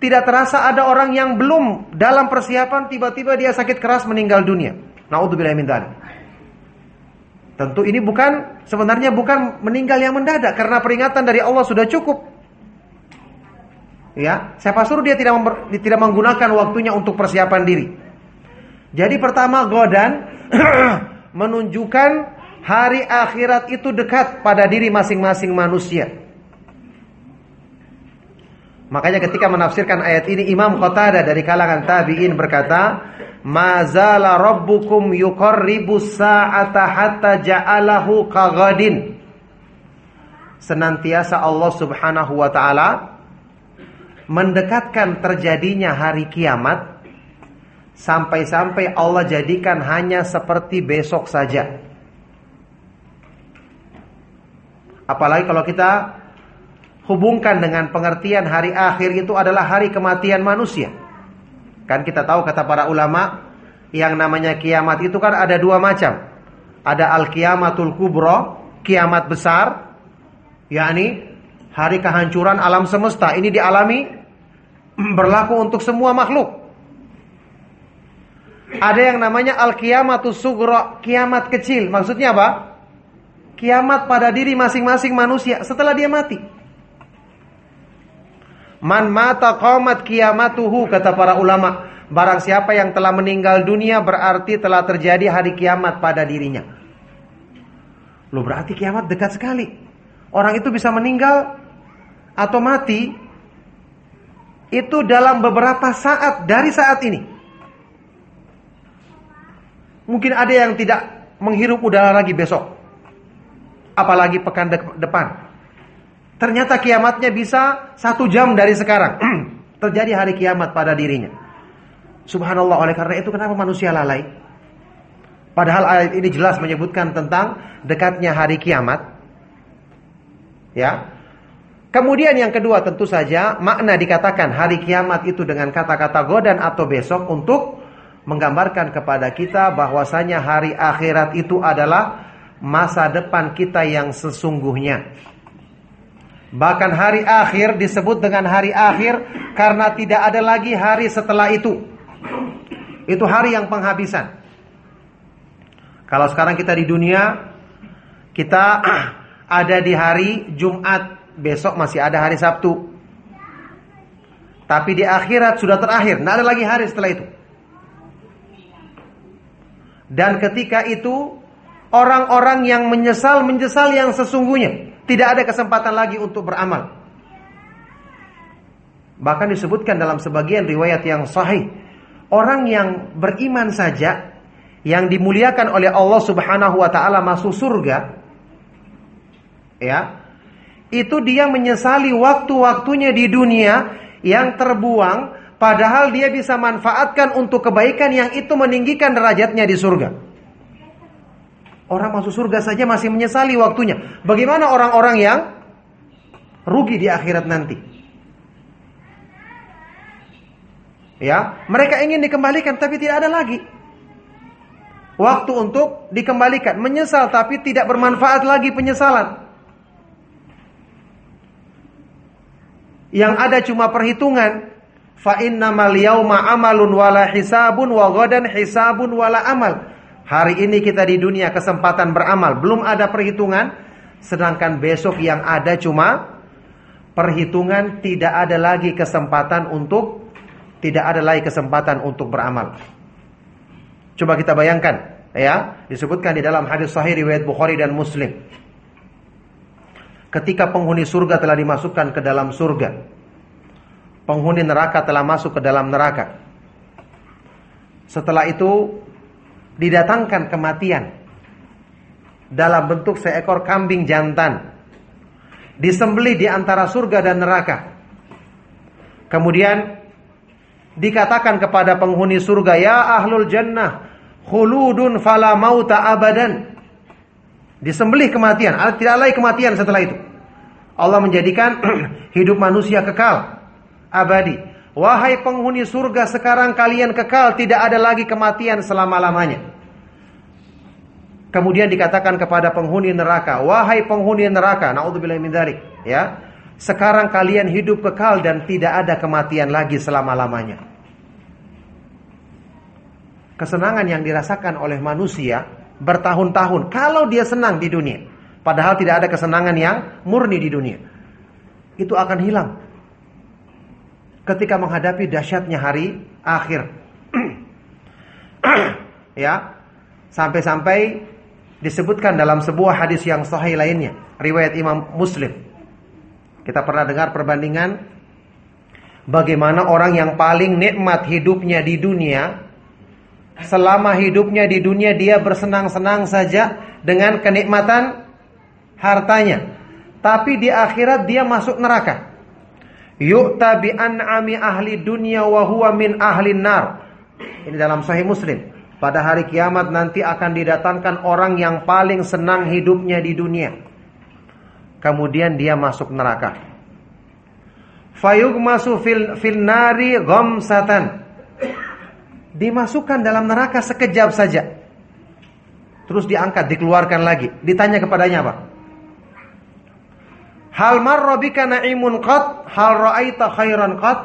Tidak terasa ada orang yang belum dalam persiapan tiba-tiba dia sakit keras meninggal dunia. Nauzubillah min Tentu ini bukan sebenarnya bukan meninggal yang mendadak karena peringatan dari Allah sudah cukup. Ya, siapa suruh dia tidak tidak menggunakan waktunya untuk persiapan diri. Jadi pertama godan menunjukkan hari akhirat itu dekat pada diri masing-masing manusia. Makanya ketika menafsirkan ayat ini Imam Qatadah dari kalangan tabi'in berkata, "Mazala rabbukum yuqarribu sa'ata hatta ja'alahu kagadin." Senantiasa Allah Subhanahu wa taala mendekatkan terjadinya hari kiamat sampai-sampai Allah jadikan hanya seperti besok saja. Apalagi kalau kita hubungkan dengan pengertian hari akhir itu adalah hari kematian manusia. Kan kita tahu kata para ulama yang namanya kiamat itu kan ada dua macam. Ada al-kiamatul kubro, kiamat besar, yakni hari kehancuran alam semesta. Ini dialami berlaku untuk semua makhluk. Ada yang namanya al-kiamatus sugro, kiamat kecil. Maksudnya apa? Kiamat pada diri masing-masing manusia setelah dia mati. Man mata qamat kiamatuhu kata para ulama. Barang siapa yang telah meninggal dunia berarti telah terjadi hari kiamat pada dirinya. Lu berarti kiamat dekat sekali. Orang itu bisa meninggal atau mati itu dalam beberapa saat dari saat ini. Mungkin ada yang tidak menghirup udara lagi besok. Apalagi pekan depan. Ternyata kiamatnya bisa satu jam dari sekarang. Terjadi hari kiamat pada dirinya. Subhanallah oleh karena itu kenapa manusia lalai? Padahal ayat ini jelas menyebutkan tentang dekatnya hari kiamat. Ya. Kemudian yang kedua tentu saja makna dikatakan hari kiamat itu dengan kata-kata godan atau besok untuk menggambarkan kepada kita bahwasanya hari akhirat itu adalah masa depan kita yang sesungguhnya. Bahkan hari akhir disebut dengan hari akhir karena tidak ada lagi hari setelah itu. Itu hari yang penghabisan. Kalau sekarang kita di dunia, kita ada di hari Jumat, besok masih ada hari Sabtu. Tapi di akhirat sudah terakhir, tidak ada lagi hari setelah itu. Dan ketika itu orang-orang yang menyesal menyesal yang sesungguhnya. Tidak ada kesempatan lagi untuk beramal. Bahkan disebutkan dalam sebagian riwayat yang sahih, orang yang beriman saja yang dimuliakan oleh Allah Subhanahu wa taala masuk surga ya. Itu dia menyesali waktu-waktunya di dunia yang terbuang padahal dia bisa manfaatkan untuk kebaikan yang itu meninggikan derajatnya di surga. Orang masuk surga saja masih menyesali waktunya. Bagaimana orang-orang yang rugi di akhirat nanti? Ya, mereka ingin dikembalikan tapi tidak ada lagi waktu untuk dikembalikan, menyesal tapi tidak bermanfaat lagi penyesalan. Yang ada cuma perhitungan. Fa innamal amalun wala hisabun wa hisabun wala amal. Hari ini kita di dunia kesempatan beramal, belum ada perhitungan, sedangkan besok yang ada cuma perhitungan, tidak ada lagi kesempatan untuk tidak ada lagi kesempatan untuk beramal. Coba kita bayangkan, ya, disebutkan di dalam hadis sahih riwayat Bukhari dan Muslim. Ketika penghuni surga telah dimasukkan ke dalam surga, penghuni neraka telah masuk ke dalam neraka. Setelah itu didatangkan kematian dalam bentuk seekor kambing jantan disembelih di antara surga dan neraka. Kemudian dikatakan kepada penghuni surga, "Ya ahlul jannah, khuludun fala mauta abadan." Disembelih kematian, tidak lagi kematian setelah itu. Allah menjadikan hidup manusia kekal, abadi. Wahai penghuni surga sekarang kalian kekal tidak ada lagi kematian selama-lamanya. Kemudian dikatakan kepada penghuni neraka, wahai penghuni neraka, naudzubillah min ya. Sekarang kalian hidup kekal dan tidak ada kematian lagi selama-lamanya. Kesenangan yang dirasakan oleh manusia bertahun-tahun kalau dia senang di dunia. Padahal tidak ada kesenangan yang murni di dunia. Itu akan hilang. Ketika menghadapi dahsyatnya hari akhir. ya. Sampai-sampai disebutkan dalam sebuah hadis yang sahih lainnya, riwayat Imam Muslim. Kita pernah dengar perbandingan bagaimana orang yang paling nikmat hidupnya di dunia selama hidupnya di dunia dia bersenang-senang saja dengan kenikmatan hartanya. Tapi di akhirat dia masuk neraka. Yu'ta bi an'ami ahli dunia wa huwa min ahli nar. Ini dalam sahih Muslim. Pada hari kiamat nanti akan didatangkan orang yang paling senang hidupnya di dunia. Kemudian dia masuk neraka. Fayugmasu fil, fil nari ghamsatan dimasukkan dalam neraka sekejap saja. Terus diangkat, dikeluarkan lagi. Ditanya kepadanya apa? Hal marrabika na'imun qat? Hal ra'aita khairan qat?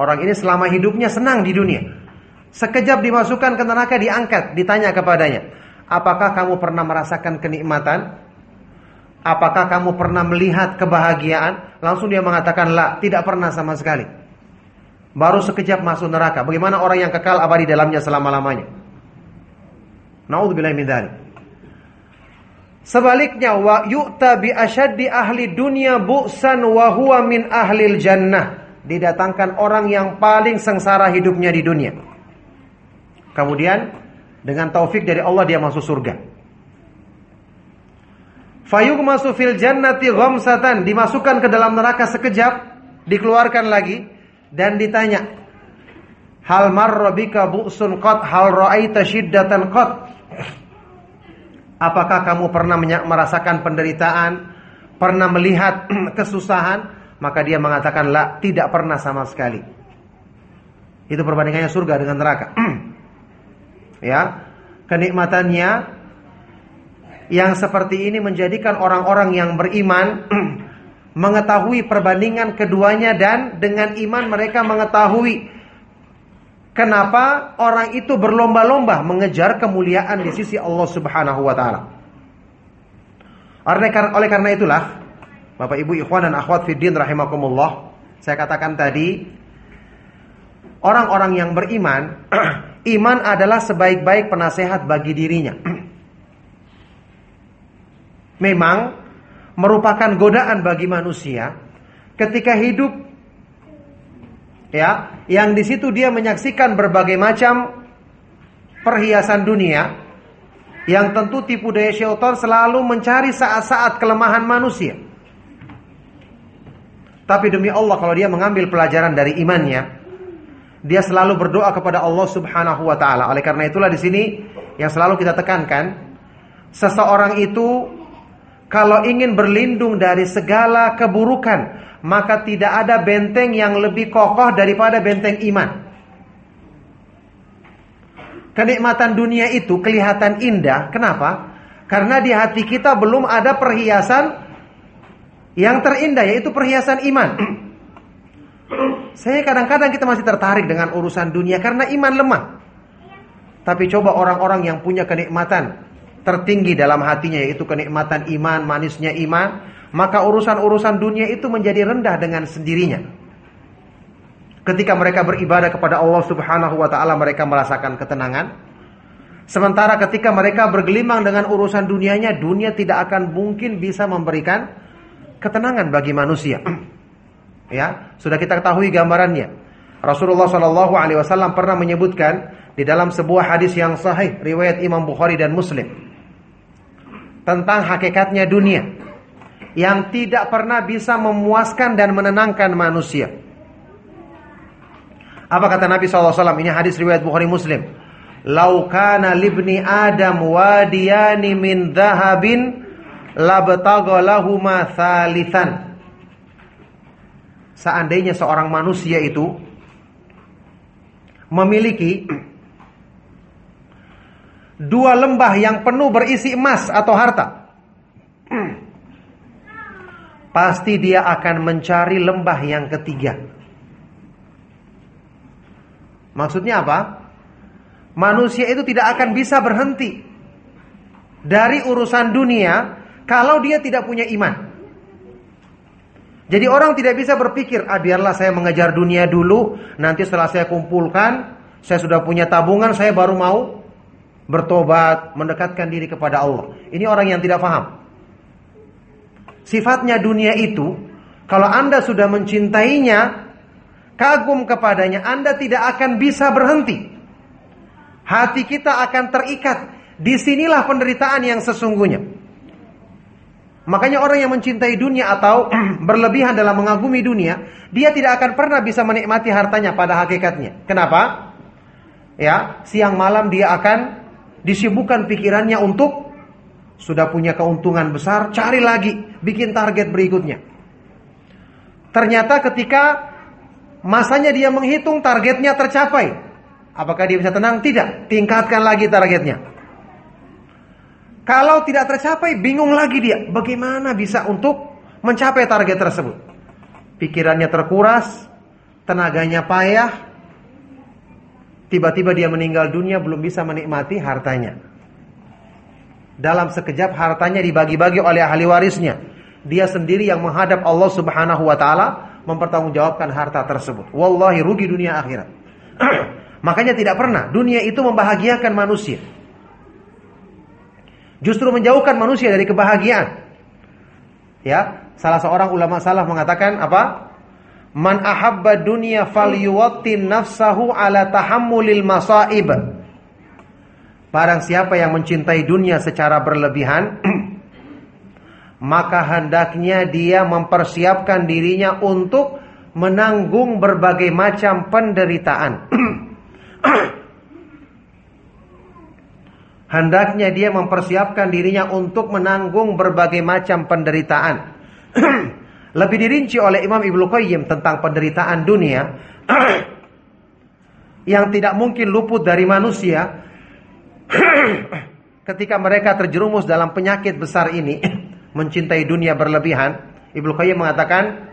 Orang ini selama hidupnya senang di dunia. Sekejap dimasukkan ke neraka diangkat, ditanya kepadanya, "Apakah kamu pernah merasakan kenikmatan? Apakah kamu pernah melihat kebahagiaan?" Langsung dia mengatakan, "La, tidak pernah sama sekali." baru sekejap masuk neraka. Bagaimana orang yang kekal abadi dalamnya selama-lamanya? Nauzubillahi min dzalik. Sebaliknya wa yu'ta bi asyaddi ahli dunya bu'san wa huwa min ahlil jannah. Didatangkan orang yang paling sengsara hidupnya di dunia. Kemudian dengan taufik dari Allah dia masuk surga. Fayughmasu fil jannati ghamsatan, dimasukkan ke dalam neraka sekejap, dikeluarkan lagi, dan ditanya, "Hal marra bika bu'sun qat hal ra'aita syiddatan qat?" Apakah kamu pernah merasakan penderitaan, pernah melihat kesusahan? Maka dia mengatakan, "La, tidak pernah sama sekali." Itu perbandingannya surga dengan neraka. ya, kenikmatannya yang seperti ini menjadikan orang-orang yang beriman mengetahui perbandingan keduanya dan dengan iman mereka mengetahui kenapa orang itu berlomba-lomba mengejar kemuliaan di sisi Allah Subhanahu wa taala. Oleh karena itulah Bapak Ibu ikhwan dan akhwat fiddin rahimakumullah, saya katakan tadi orang-orang yang beriman iman adalah sebaik-baik penasehat bagi dirinya. Memang merupakan godaan bagi manusia ketika hidup ya yang di situ dia menyaksikan berbagai macam perhiasan dunia yang tentu tipu daya syaitan selalu mencari saat-saat kelemahan manusia. Tapi demi Allah kalau dia mengambil pelajaran dari imannya, dia selalu berdoa kepada Allah Subhanahu wa taala. Oleh karena itulah di sini yang selalu kita tekankan, seseorang itu kalau ingin berlindung dari segala keburukan, maka tidak ada benteng yang lebih kokoh daripada benteng iman. Kenikmatan dunia itu kelihatan indah. Kenapa? Karena di hati kita belum ada perhiasan yang terindah, yaitu perhiasan iman. Saya kadang-kadang kita masih tertarik dengan urusan dunia karena iman lemah. Tapi coba orang-orang yang punya kenikmatan tertinggi dalam hatinya yaitu kenikmatan iman, manisnya iman, maka urusan-urusan dunia itu menjadi rendah dengan sendirinya. Ketika mereka beribadah kepada Allah Subhanahu wa taala mereka merasakan ketenangan. Sementara ketika mereka bergelimang dengan urusan dunianya, dunia tidak akan mungkin bisa memberikan ketenangan bagi manusia. ya, sudah kita ketahui gambarannya. Rasulullah Shallallahu alaihi wasallam pernah menyebutkan di dalam sebuah hadis yang sahih riwayat Imam Bukhari dan Muslim tentang hakikatnya dunia yang tidak pernah bisa memuaskan dan menenangkan manusia. Apa kata Nabi SAW? Ini hadis riwayat Bukhari Muslim. Laukana libni Adam wadiyani min dhahabin labtaghalahuma thalithan. Seandainya seorang manusia itu memiliki dua lembah yang penuh berisi emas atau harta. Pasti dia akan mencari lembah yang ketiga. Maksudnya apa? Manusia itu tidak akan bisa berhenti dari urusan dunia kalau dia tidak punya iman. Jadi orang tidak bisa berpikir, ah biarlah saya mengejar dunia dulu, nanti setelah saya kumpulkan, saya sudah punya tabungan, saya baru mau bertobat, mendekatkan diri kepada Allah. Ini orang yang tidak paham. Sifatnya dunia itu, kalau Anda sudah mencintainya, kagum kepadanya, Anda tidak akan bisa berhenti. Hati kita akan terikat. Di sinilah penderitaan yang sesungguhnya. Makanya orang yang mencintai dunia atau berlebihan dalam mengagumi dunia, dia tidak akan pernah bisa menikmati hartanya pada hakikatnya. Kenapa? Ya, siang malam dia akan disibukkan pikirannya untuk sudah punya keuntungan besar, cari lagi, bikin target berikutnya. Ternyata ketika masanya dia menghitung targetnya tercapai, apakah dia bisa tenang? Tidak, tingkatkan lagi targetnya. Kalau tidak tercapai, bingung lagi dia. Bagaimana bisa untuk mencapai target tersebut? Pikirannya terkuras, tenaganya payah, tiba-tiba dia meninggal dunia belum bisa menikmati hartanya. Dalam sekejap hartanya dibagi-bagi oleh ahli warisnya. Dia sendiri yang menghadap Allah Subhanahu wa taala mempertanggungjawabkan harta tersebut. Wallahi rugi dunia akhirat. Makanya tidak pernah dunia itu membahagiakan manusia. Justru menjauhkan manusia dari kebahagiaan. Ya, salah seorang ulama salaf mengatakan apa? Man ahabba dunya falyuwattin nafsahu ala tahammulil masaib. Barang siapa yang mencintai dunia secara berlebihan, maka hendaknya dia mempersiapkan dirinya untuk menanggung berbagai macam penderitaan. Hendaknya dia mempersiapkan dirinya untuk menanggung berbagai macam penderitaan. Lebih dirinci oleh Imam Ibnu Qayyim tentang penderitaan dunia yang tidak mungkin luput dari manusia ketika mereka terjerumus dalam penyakit besar ini, mencintai dunia berlebihan. Ibnu Qayyim mengatakan,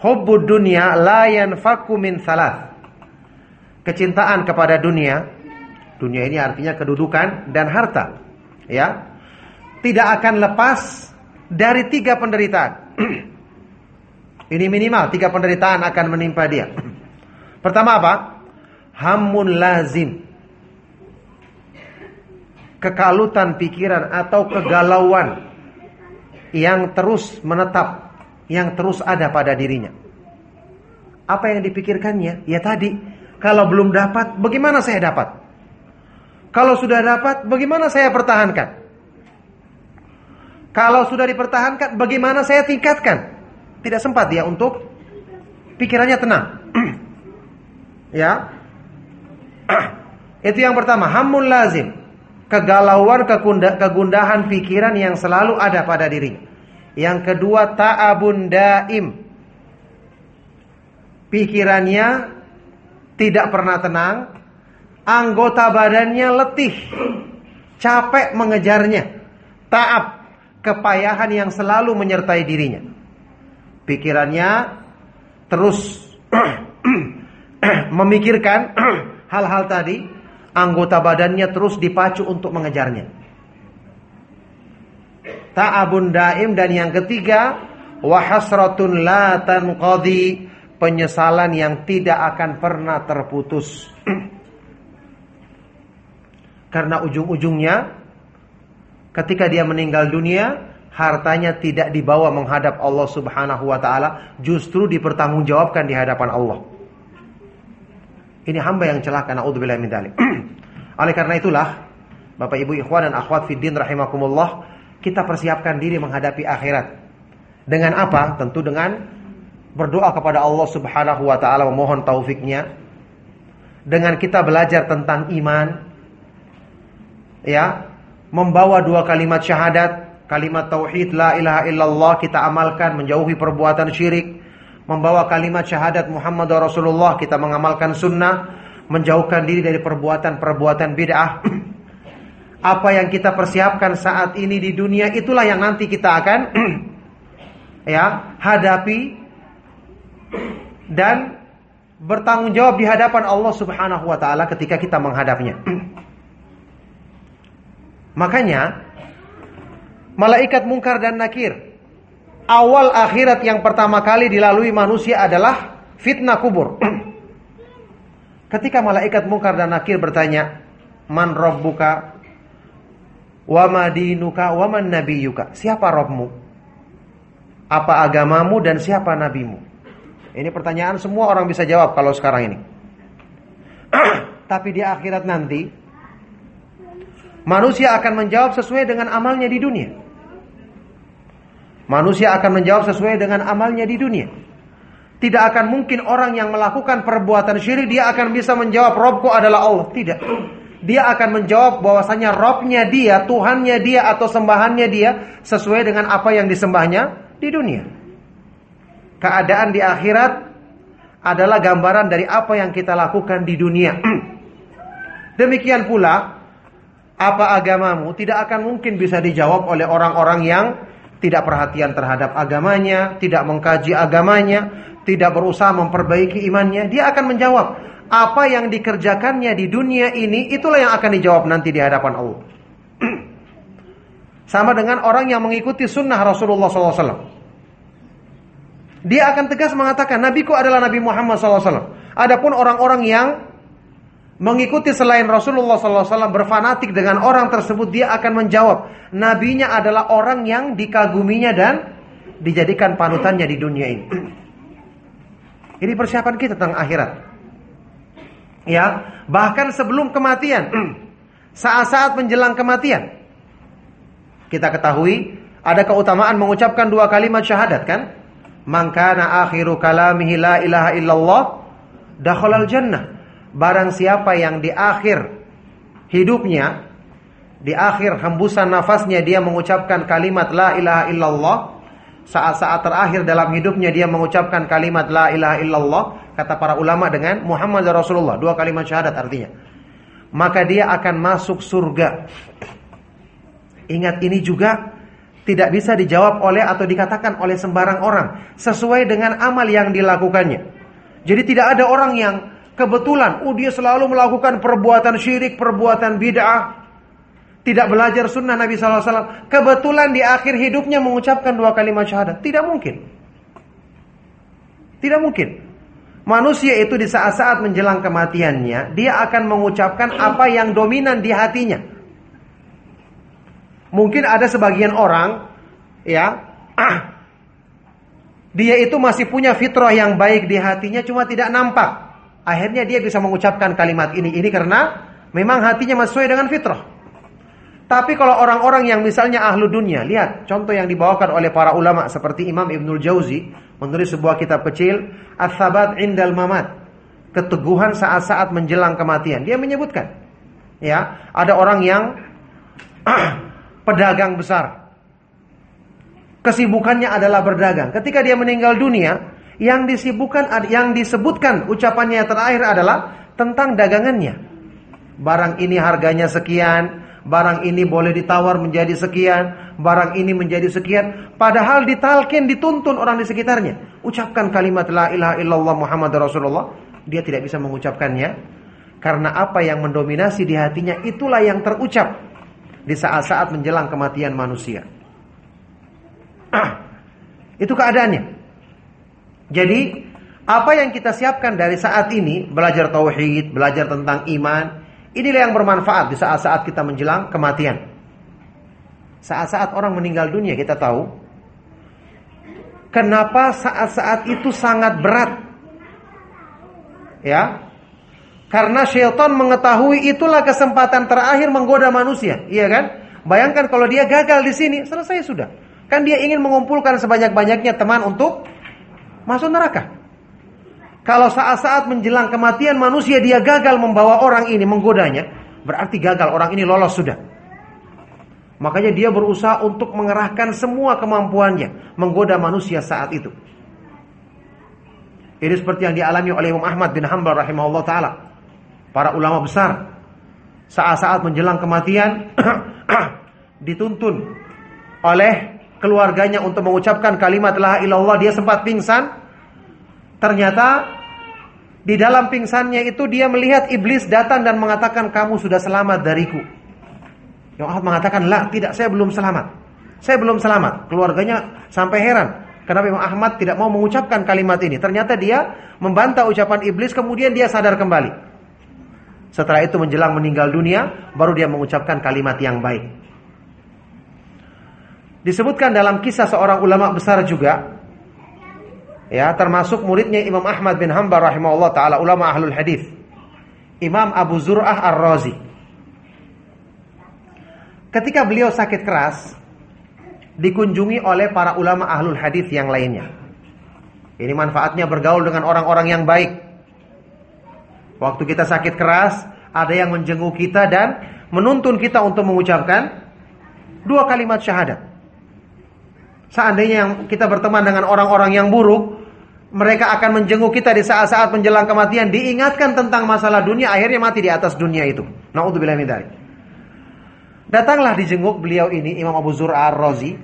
"Hubbud dunya la yanfaku min salat." Kecintaan kepada dunia Dunia ini artinya kedudukan dan harta. Ya. Tidak akan lepas dari tiga penderitaan. ini minimal tiga penderitaan akan menimpa dia. Pertama apa? Hamun lazim. Kekalutan pikiran atau kegalauan yang terus menetap, yang terus ada pada dirinya. Apa yang dipikirkannya? Ya tadi, kalau belum dapat, bagaimana saya dapat? Kalau sudah dapat, bagaimana saya pertahankan? Kalau sudah dipertahankan, bagaimana saya tingkatkan? Tidak sempat dia untuk pikirannya tenang. ya. Itu yang pertama, hamun lazim. Kegalauan, kegundahan pikiran yang selalu ada pada diri. Yang kedua, ta'abun daim. Pikirannya tidak pernah tenang, anggota badannya letih, capek mengejarnya, taab, kepayahan yang selalu menyertai dirinya. Pikirannya terus memikirkan hal-hal tadi, anggota badannya terus dipacu untuk mengejarnya. Ta'abun daim dan yang ketiga wahasratun la tanqadi penyesalan yang tidak akan pernah terputus. Karena ujung-ujungnya ketika dia meninggal dunia, hartanya tidak dibawa menghadap Allah Subhanahu wa taala, justru dipertanggungjawabkan di hadapan Allah. Ini hamba yang celaka naudzubillah min dzalik. Oleh karena itulah, Bapak Ibu ikhwan dan akhwat fiddin rahimakumullah, kita persiapkan diri menghadapi akhirat. Dengan apa? Tentu dengan berdoa kepada Allah Subhanahu wa taala memohon taufiknya. Dengan kita belajar tentang iman, ya membawa dua kalimat syahadat, kalimat tauhid la ilaha illallah kita amalkan menjauhi perbuatan syirik, membawa kalimat syahadat Muhammad Rasulullah kita mengamalkan sunnah, menjauhkan diri dari perbuatan-perbuatan bid'ah. Apa yang kita persiapkan saat ini di dunia itulah yang nanti kita akan ya, hadapi dan bertanggung jawab di hadapan Allah Subhanahu wa taala ketika kita menghadapnya. Makanya malaikat mungkar dan nakir awal akhirat yang pertama kali dilalui manusia adalah fitnah kubur. Ketika malaikat mungkar dan nakir bertanya, "Man rabbuka? Wa madinuka? Wa man nabiyuka?" Siapa Rabbmu? Apa agamamu dan siapa nabimu? Ini pertanyaan semua orang bisa jawab kalau sekarang ini. Tapi di akhirat nanti manusia akan menjawab sesuai dengan amalnya di dunia. Manusia akan menjawab sesuai dengan amalnya di dunia. Tidak akan mungkin orang yang melakukan perbuatan syirik dia akan bisa menjawab Robku adalah Allah. Tidak. Dia akan menjawab bahwasanya Robnya dia, Tuhannya dia atau sembahannya dia sesuai dengan apa yang disembahnya di dunia keadaan di akhirat adalah gambaran dari apa yang kita lakukan di dunia. Demikian pula, apa agamamu tidak akan mungkin bisa dijawab oleh orang-orang yang tidak perhatian terhadap agamanya, tidak mengkaji agamanya, tidak berusaha memperbaiki imannya. Dia akan menjawab, apa yang dikerjakannya di dunia ini, itulah yang akan dijawab nanti di hadapan Allah. Sama dengan orang yang mengikuti sunnah Rasulullah SAW. Dia akan tegas mengatakan nabiku adalah Nabi Muhammad SAW. Adapun orang-orang yang mengikuti selain Rasulullah SAW berfanatik dengan orang tersebut, dia akan menjawab nabinya adalah orang yang dikaguminya dan dijadikan panutannya di dunia ini. Ini persiapan kita tentang akhirat. Ya, bahkan sebelum kematian, saat-saat menjelang kematian, kita ketahui ada keutamaan mengucapkan dua kalimat syahadat kan? Man kana akhiru kalamihi la ilaha illallah dakhalal jannah. Barang siapa yang di akhir hidupnya di akhir hembusan nafasnya dia mengucapkan kalimat la ilaha illallah. Saat-saat terakhir dalam hidupnya dia mengucapkan kalimat la ilaha illallah kata para ulama dengan Muhammad Rasulullah. Dua kalimat syahadat artinya. Maka dia akan masuk surga. Ingat ini juga tidak bisa dijawab oleh atau dikatakan oleh sembarang orang sesuai dengan amal yang dilakukannya. Jadi tidak ada orang yang kebetulan, oh dia selalu melakukan perbuatan syirik, perbuatan bid'ah, tidak belajar sunnah Nabi SAW. Kebetulan di akhir hidupnya mengucapkan dua kalimat syahadat. Tidak mungkin. Tidak mungkin. Manusia itu di saat-saat menjelang kematiannya, dia akan mengucapkan apa yang dominan di hatinya. Mungkin ada sebagian orang ya dia itu masih punya fitrah yang baik di hatinya cuma tidak nampak. Akhirnya dia bisa mengucapkan kalimat ini ini karena memang hatinya sesuai dengan fitrah. Tapi kalau orang-orang yang misalnya ahlu dunia, lihat contoh yang dibawakan oleh para ulama seperti Imam Ibnul Jauzi menulis sebuah kitab kecil Ats-Tsabat Indal Mamat, keteguhan saat-saat menjelang kematian. Dia menyebutkan ya, ada orang yang pedagang besar. Kesibukannya adalah berdagang. Ketika dia meninggal dunia, yang disibukkan yang disebutkan ucapannya terakhir adalah tentang dagangannya. Barang ini harganya sekian, barang ini boleh ditawar menjadi sekian, barang ini menjadi sekian. Padahal ditalkin, dituntun orang di sekitarnya. Ucapkan kalimat la ilaha illallah Muhammad Rasulullah. Dia tidak bisa mengucapkannya. Karena apa yang mendominasi di hatinya itulah yang terucap di saat-saat menjelang kematian manusia. Itu keadaannya. Jadi, apa yang kita siapkan dari saat ini, belajar tauhid, belajar tentang iman, inilah yang bermanfaat di saat-saat kita menjelang kematian. Saat-saat orang meninggal dunia kita tahu kenapa saat-saat itu sangat berat. Ya, karena syaitan mengetahui itulah kesempatan terakhir menggoda manusia, iya kan? Bayangkan kalau dia gagal di sini, selesai sudah. Kan dia ingin mengumpulkan sebanyak-banyaknya teman untuk masuk neraka. Kalau saat-saat menjelang kematian manusia dia gagal membawa orang ini menggodanya, berarti gagal orang ini lolos sudah. Makanya dia berusaha untuk mengerahkan semua kemampuannya menggoda manusia saat itu. Ini seperti yang dialami oleh Imam Ahmad bin Hanbal rahimahullah taala para ulama besar saat-saat menjelang kematian dituntun oleh keluarganya untuk mengucapkan kalimat la ilallah dia sempat pingsan. Ternyata di dalam pingsannya itu dia melihat iblis datang dan mengatakan kamu sudah selamat dariku. Yang Ahmad mengatakan, "La, tidak, saya belum selamat. Saya belum selamat." Keluarganya sampai heran. Kenapa Imam Ahmad tidak mau mengucapkan kalimat ini? Ternyata dia membantah ucapan iblis, kemudian dia sadar kembali. Setelah itu menjelang meninggal dunia, baru dia mengucapkan kalimat yang baik. Disebutkan dalam kisah seorang ulama besar juga, ya termasuk muridnya Imam Ahmad bin Hanbal rahimahullah taala ulama ahlul hadis. Imam Abu Zur'ah Ar-Razi. Ketika beliau sakit keras dikunjungi oleh para ulama ahlul hadis yang lainnya. Ini manfaatnya bergaul dengan orang-orang yang baik. Waktu kita sakit keras ada yang menjenguk kita dan menuntun kita untuk mengucapkan dua kalimat syahadat Seandainya yang kita berteman dengan orang-orang yang buruk, mereka akan menjenguk kita di saat-saat menjelang kematian, diingatkan tentang masalah dunia, akhirnya mati di atas dunia itu. Nauzubillah min dzalik. Datanglah dijenguk beliau ini Imam Abu Zur'a Ar-Razi.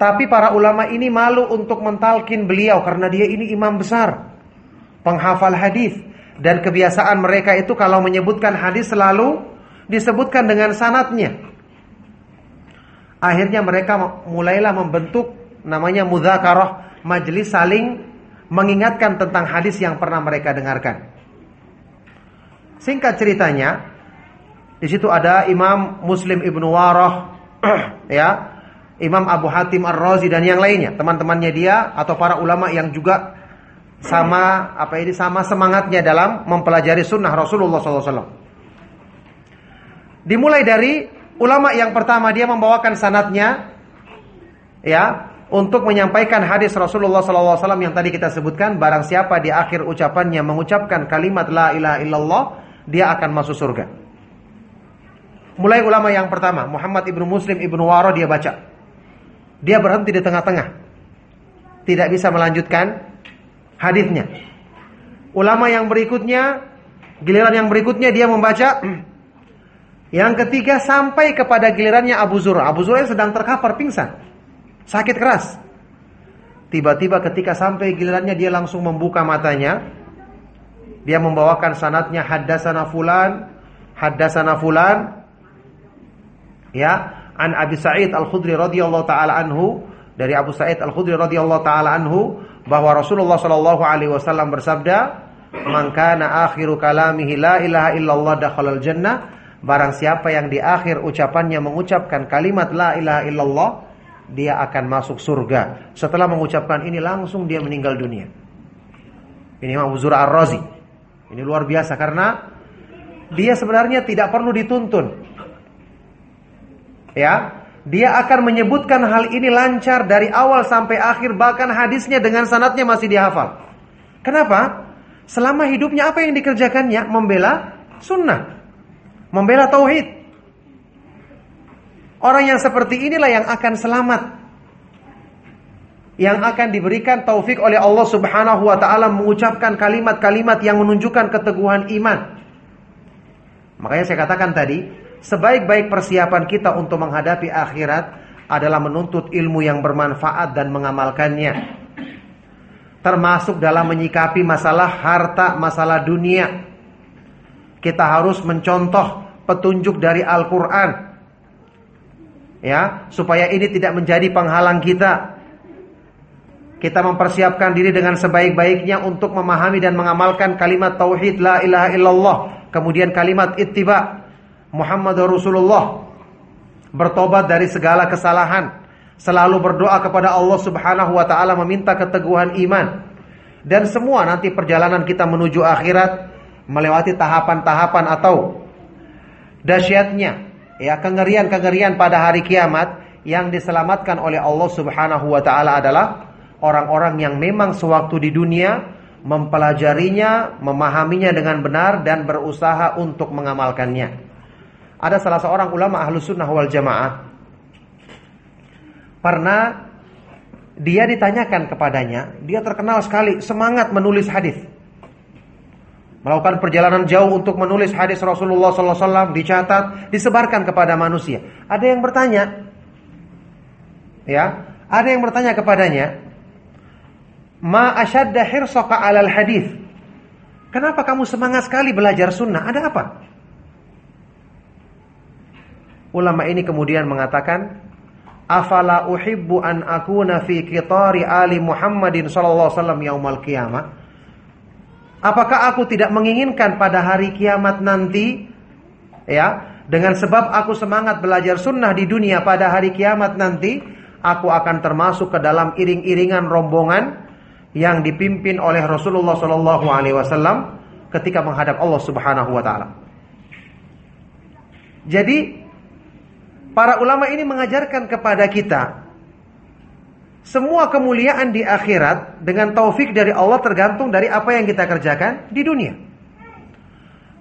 Tapi para ulama ini malu untuk mentalkin beliau karena dia ini imam besar, penghafal hadis dan kebiasaan mereka itu kalau menyebutkan hadis selalu disebutkan dengan sanatnya. Akhirnya mereka mulailah membentuk namanya mudzakarah majelis saling mengingatkan tentang hadis yang pernah mereka dengarkan. Singkat ceritanya, di situ ada Imam Muslim Ibnu Warah, ya, Imam Abu Hatim Ar-Razi dan yang lainnya, teman-temannya dia atau para ulama yang juga sama apa ini sama semangatnya dalam mempelajari sunnah Rasulullah SAW. Dimulai dari ulama yang pertama dia membawakan sanatnya, ya, untuk menyampaikan hadis Rasulullah SAW yang tadi kita sebutkan, barang siapa di akhir ucapannya mengucapkan kalimat la ilaha illallah, dia akan masuk surga. Mulai ulama yang pertama, Muhammad ibnu Muslim ibnu Waro dia baca. Dia berhenti di tengah-tengah. Tidak bisa melanjutkan hadisnya. Ulama yang berikutnya, giliran yang berikutnya dia membaca. Yang ketiga sampai kepada gilirannya Abu Zura. Abu yang sedang terkapar pingsan. Sakit keras. Tiba-tiba ketika sampai gilirannya dia langsung membuka matanya. Dia membawakan sanatnya haddasana fulan, haddasana fulan. Ya, an Abi Sa'id Al-Khudri radhiyallahu taala anhu dari Abu Sa'id Al-Khudri radhiyallahu taala anhu bahwa Rasulullah sallallahu alaihi wasallam bersabda, "Man kana akhiru kalamihi la ilaha illallah dakhalal jannah." Barang siapa yang di akhir ucapannya mengucapkan kalimat la ilaha illallah, dia akan masuk surga. Setelah mengucapkan ini langsung dia meninggal dunia. Ini Imam Zura Ar-Razi. Ini luar biasa karena dia sebenarnya tidak perlu dituntun. Ya, dia akan menyebutkan hal ini lancar dari awal sampai akhir bahkan hadisnya dengan sanatnya masih dihafal. Kenapa? Selama hidupnya apa yang dikerjakannya? Membela sunnah. Membela tauhid. Orang yang seperti inilah yang akan selamat. Yang akan diberikan taufik oleh Allah Subhanahu wa taala mengucapkan kalimat-kalimat yang menunjukkan keteguhan iman. Makanya saya katakan tadi, sebaik-baik persiapan kita untuk menghadapi akhirat adalah menuntut ilmu yang bermanfaat dan mengamalkannya. Termasuk dalam menyikapi masalah harta, masalah dunia. Kita harus mencontoh petunjuk dari Al-Qur'an ya supaya ini tidak menjadi penghalang kita. Kita mempersiapkan diri dengan sebaik-baiknya untuk memahami dan mengamalkan kalimat tauhid la ilaha illallah, kemudian kalimat ittiba Muhammad Rasulullah. Bertobat dari segala kesalahan, selalu berdoa kepada Allah Subhanahu wa taala meminta keteguhan iman. Dan semua nanti perjalanan kita menuju akhirat melewati tahapan-tahapan atau dahsyatnya. Ya kengerian-kengerian pada hari kiamat yang diselamatkan oleh Allah Subhanahu wa taala adalah orang-orang yang memang sewaktu di dunia mempelajarinya, memahaminya dengan benar dan berusaha untuk mengamalkannya. Ada salah seorang ulama ahlu sunnah wal jamaah. Pernah dia ditanyakan kepadanya, dia terkenal sekali semangat menulis hadis melakukan perjalanan jauh untuk menulis hadis Rasulullah SAW dicatat, disebarkan kepada manusia. Ada yang bertanya, Ya, ada yang bertanya kepadanya, "Ma asyadda hirsaka 'alal hadis?" Kenapa kamu semangat sekali belajar sunnah? Ada apa? Ulama ini kemudian mengatakan, "Afala uhibbu an akuna fi qitari ali Muhammadin sallallahu alaihi wasallam yaumal qiyamah?" Apakah aku tidak menginginkan pada hari kiamat nanti ya, dengan sebab aku semangat belajar sunnah di dunia pada hari kiamat nanti, aku akan termasuk ke dalam iring-iringan rombongan yang dipimpin oleh Rasulullah Wasallam ketika menghadap Allah Subhanahu Wa Taala. Jadi para ulama ini mengajarkan kepada kita semua kemuliaan di akhirat dengan taufik dari Allah tergantung dari apa yang kita kerjakan di dunia.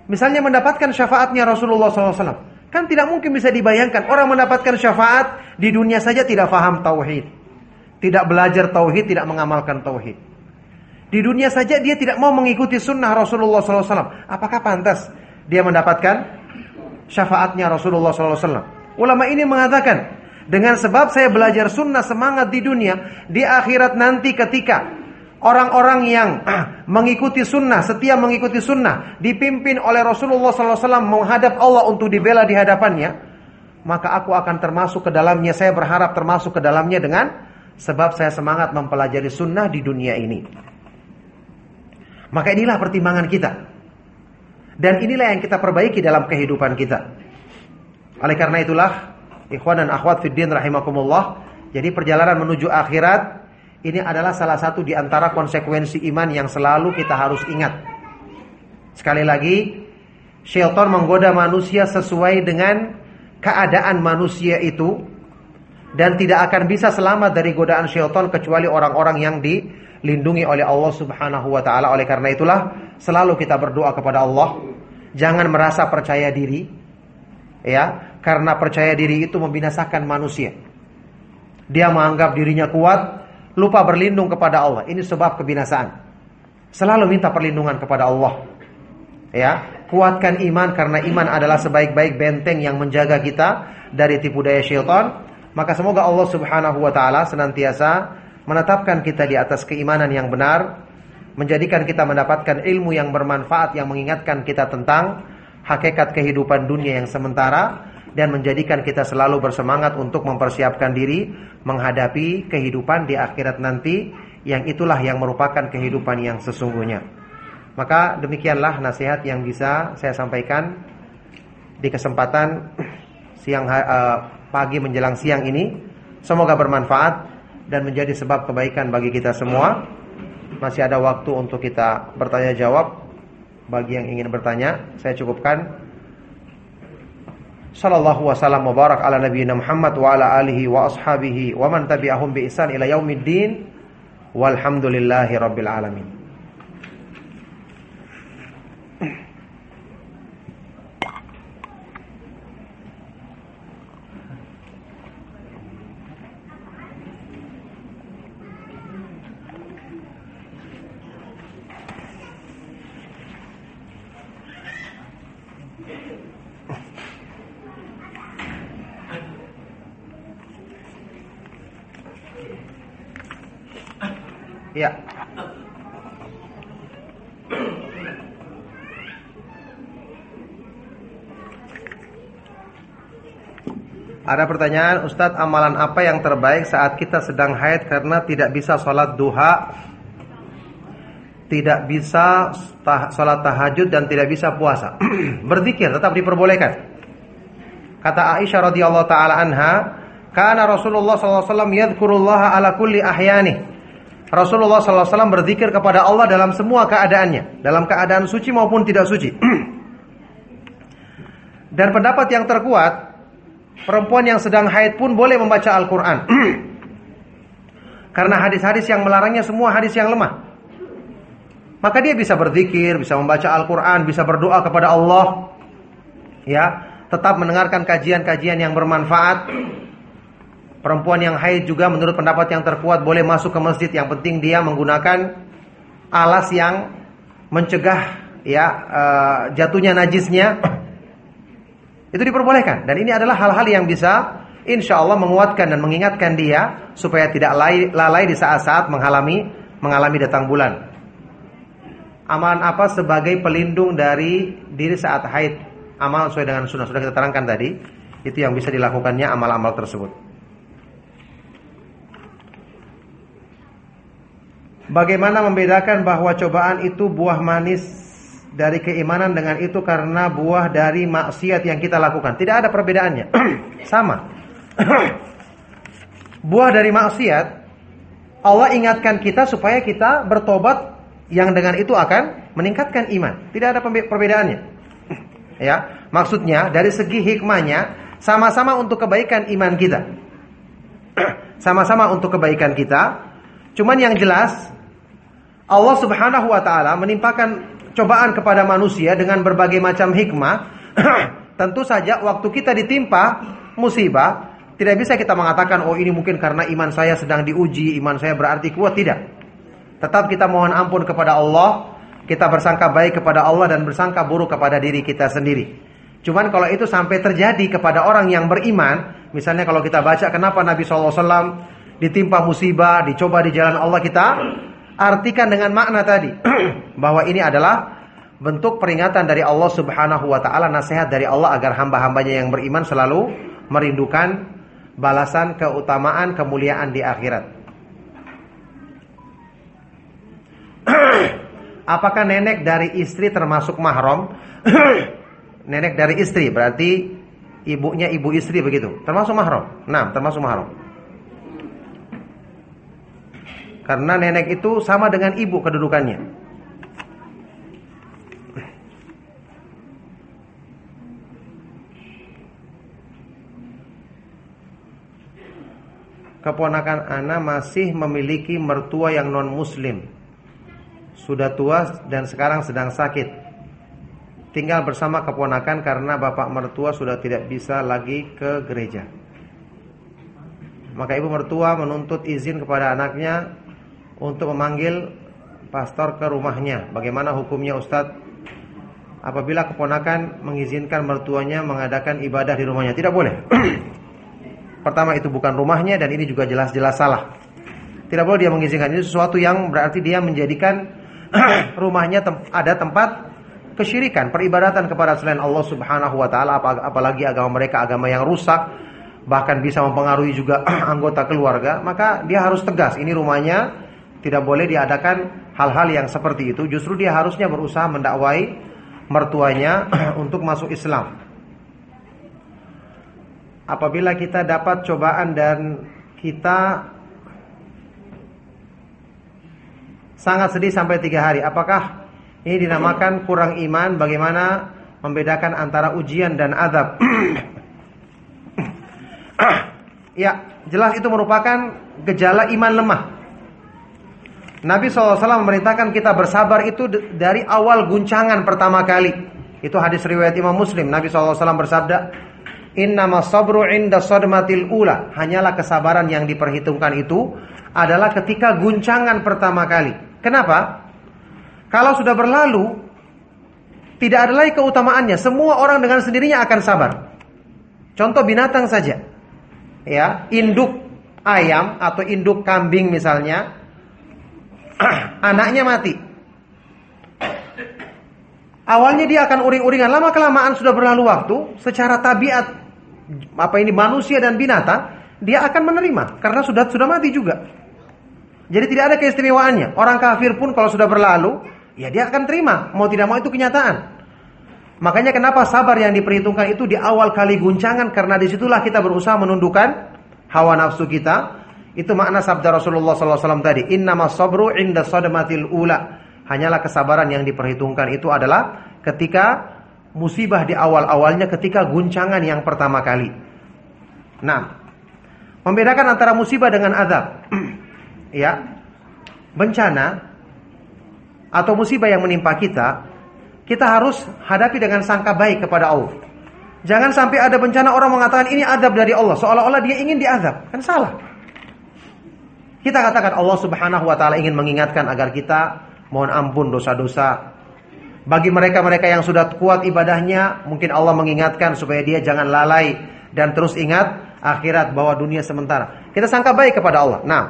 Misalnya mendapatkan syafaatnya Rasulullah SAW. Kan tidak mungkin bisa dibayangkan orang mendapatkan syafaat di dunia saja tidak faham tauhid. Tidak belajar tauhid, tidak mengamalkan tauhid. Di dunia saja dia tidak mau mengikuti sunnah Rasulullah SAW. Apakah pantas dia mendapatkan syafaatnya Rasulullah SAW? Ulama ini mengatakan, dengan sebab saya belajar sunnah semangat di dunia, di akhirat nanti ketika orang-orang yang mengikuti sunnah, setia mengikuti sunnah, dipimpin oleh Rasulullah SAW menghadap Allah untuk dibela di hadapannya, maka aku akan termasuk ke dalamnya. Saya berharap termasuk ke dalamnya dengan Sebab saya semangat mempelajari sunnah di dunia ini. Maka inilah pertimbangan kita. Dan inilah yang kita perbaiki dalam kehidupan kita. Oleh karena itulah, ikhwan dan akhwat fiddin rahimakumullah, jadi perjalanan menuju akhirat ini adalah salah satu di antara konsekuensi iman yang selalu kita harus ingat. Sekali lagi, syaitan menggoda manusia sesuai dengan keadaan manusia itu dan tidak akan bisa selamat dari godaan syaitan kecuali orang-orang yang dilindungi oleh Allah Subhanahu wa taala. Oleh karena itulah selalu kita berdoa kepada Allah, jangan merasa percaya diri ya, karena percaya diri itu membinasakan manusia. Dia menganggap dirinya kuat, lupa berlindung kepada Allah. Ini sebab kebinasaan. Selalu minta perlindungan kepada Allah. Ya, kuatkan iman karena iman adalah sebaik-baik benteng yang menjaga kita dari tipu daya syaitan maka semoga Allah Subhanahu wa taala senantiasa menetapkan kita di atas keimanan yang benar, menjadikan kita mendapatkan ilmu yang bermanfaat yang mengingatkan kita tentang hakikat kehidupan dunia yang sementara dan menjadikan kita selalu bersemangat untuk mempersiapkan diri menghadapi kehidupan di akhirat nanti yang itulah yang merupakan kehidupan yang sesungguhnya. Maka demikianlah nasihat yang bisa saya sampaikan di kesempatan siang uh, pagi menjelang siang ini. Semoga bermanfaat dan menjadi sebab kebaikan bagi kita semua. Masih ada waktu untuk kita bertanya jawab. Bagi yang ingin bertanya, saya cukupkan. Sallallahu wasallam wa barak ala nabiyina Muhammad wa ala alihi wa ashabihi wa man tabi'ahum bi ihsan ila yaumiddin. Walhamdulillahi rabbil alamin. Ya. Ada pertanyaan, Ustadz, amalan apa yang terbaik saat kita sedang haid karena tidak bisa sholat duha, tidak bisa sholat tahajud dan tidak bisa puasa? Berzikir tetap diperbolehkan. Kata Aisyah radhiyallahu taala anha, "Kana Rasulullah wasallam yadhkurullaha ala kulli ahyani." Rasulullah SAW berzikir kepada Allah dalam semua keadaannya, dalam keadaan suci maupun tidak suci. Dan pendapat yang terkuat, perempuan yang sedang haid pun boleh membaca Al-Quran. Karena hadis-hadis yang melarangnya semua hadis yang lemah. Maka dia bisa berzikir, bisa membaca Al-Quran, bisa berdoa kepada Allah. Ya, tetap mendengarkan kajian-kajian yang bermanfaat Perempuan yang haid juga menurut pendapat yang terkuat boleh masuk ke masjid. Yang penting dia menggunakan alas yang mencegah ya uh, jatuhnya najisnya. Itu diperbolehkan dan ini adalah hal-hal yang bisa insya Allah menguatkan dan mengingatkan dia supaya tidak lalai di saat-saat mengalami mengalami datang bulan. Amalan apa sebagai pelindung dari diri saat haid? Amalan sesuai dengan sunnah sudah kita terangkan tadi. Itu yang bisa dilakukannya amal-amal tersebut. Bagaimana membedakan bahwa cobaan itu buah manis dari keimanan dengan itu karena buah dari maksiat yang kita lakukan. Tidak ada perbedaannya. Sama. buah dari maksiat Allah ingatkan kita supaya kita bertobat yang dengan itu akan meningkatkan iman. Tidak ada perbedaannya. ya, maksudnya dari segi hikmahnya sama-sama untuk kebaikan iman kita. Sama-sama untuk kebaikan kita. Cuman yang jelas Allah Subhanahu wa taala menimpakan cobaan kepada manusia dengan berbagai macam hikmah, tentu saja waktu kita ditimpa musibah, tidak bisa kita mengatakan oh ini mungkin karena iman saya sedang diuji, iman saya berarti kuat tidak. Tetap kita mohon ampun kepada Allah, kita bersangka baik kepada Allah dan bersangka buruk kepada diri kita sendiri. Cuman kalau itu sampai terjadi kepada orang yang beriman, misalnya kalau kita baca kenapa Nabi SAW ditimpa musibah, dicoba di jalan Allah kita artikan dengan makna tadi bahwa ini adalah bentuk peringatan dari Allah Subhanahu wa taala, nasihat dari Allah agar hamba-hambanya yang beriman selalu merindukan balasan keutamaan kemuliaan di akhirat. Apakah nenek dari istri termasuk mahram? nenek dari istri berarti ibunya ibu istri begitu. Termasuk mahram. Nah, termasuk mahram. Karena nenek itu sama dengan ibu kedudukannya. Keponakan Ana masih memiliki mertua yang non muslim Sudah tua dan sekarang sedang sakit. Tinggal bersama keponakan karena bapak mertua sudah tidak bisa lagi ke gereja. Maka ibu mertua menuntut izin kepada anaknya untuk memanggil pastor ke rumahnya. Bagaimana hukumnya Ustadz? Apabila keponakan mengizinkan mertuanya mengadakan ibadah di rumahnya, tidak boleh. Pertama itu bukan rumahnya dan ini juga jelas-jelas salah. Tidak boleh dia mengizinkan ini sesuatu yang berarti dia menjadikan rumahnya tem ada tempat kesyirikan, peribadatan kepada selain Allah Subhanahu wa taala apalagi agama mereka agama yang rusak bahkan bisa mempengaruhi juga anggota keluarga, maka dia harus tegas ini rumahnya tidak boleh diadakan hal-hal yang seperti itu. Justru dia harusnya berusaha mendakwai mertuanya untuk masuk Islam. Apabila kita dapat cobaan dan kita sangat sedih sampai tiga hari, apakah ini dinamakan kurang iman? Bagaimana membedakan antara ujian dan azab? ya, jelas itu merupakan gejala iman lemah. Nabi SAW memerintahkan kita bersabar itu dari awal guncangan pertama kali. Itu hadis riwayat Imam Muslim. Nabi SAW bersabda, Innama sabru inda sadmatil ula. Hanyalah kesabaran yang diperhitungkan itu adalah ketika guncangan pertama kali. Kenapa? Kalau sudah berlalu, tidak ada lagi keutamaannya. Semua orang dengan sendirinya akan sabar. Contoh binatang saja. Ya, induk ayam atau induk kambing misalnya anaknya mati. Awalnya dia akan uring-uringan, lama kelamaan sudah berlalu waktu, secara tabiat apa ini manusia dan binatang, dia akan menerima karena sudah sudah mati juga. Jadi tidak ada keistimewaannya. Orang kafir pun kalau sudah berlalu, ya dia akan terima, mau tidak mau itu kenyataan. Makanya kenapa sabar yang diperhitungkan itu di awal kali guncangan karena di situlah kita berusaha menundukkan hawa nafsu kita itu makna sabda Rasulullah SAW tadi. Inna sabru inda sadamatil ula. Hanyalah kesabaran yang diperhitungkan itu adalah ketika musibah di awal-awalnya ketika guncangan yang pertama kali. Nah, membedakan antara musibah dengan azab. ya. Bencana atau musibah yang menimpa kita, kita harus hadapi dengan sangka baik kepada Allah. Jangan sampai ada bencana orang mengatakan ini adab dari Allah, seolah-olah dia ingin diazab. Kan salah. Kita katakan Allah Subhanahu wa taala ingin mengingatkan agar kita mohon ampun dosa-dosa. Bagi mereka-mereka yang sudah kuat ibadahnya, mungkin Allah mengingatkan supaya dia jangan lalai dan terus ingat akhirat, bahwa dunia sementara. Kita sangka baik kepada Allah. Nah,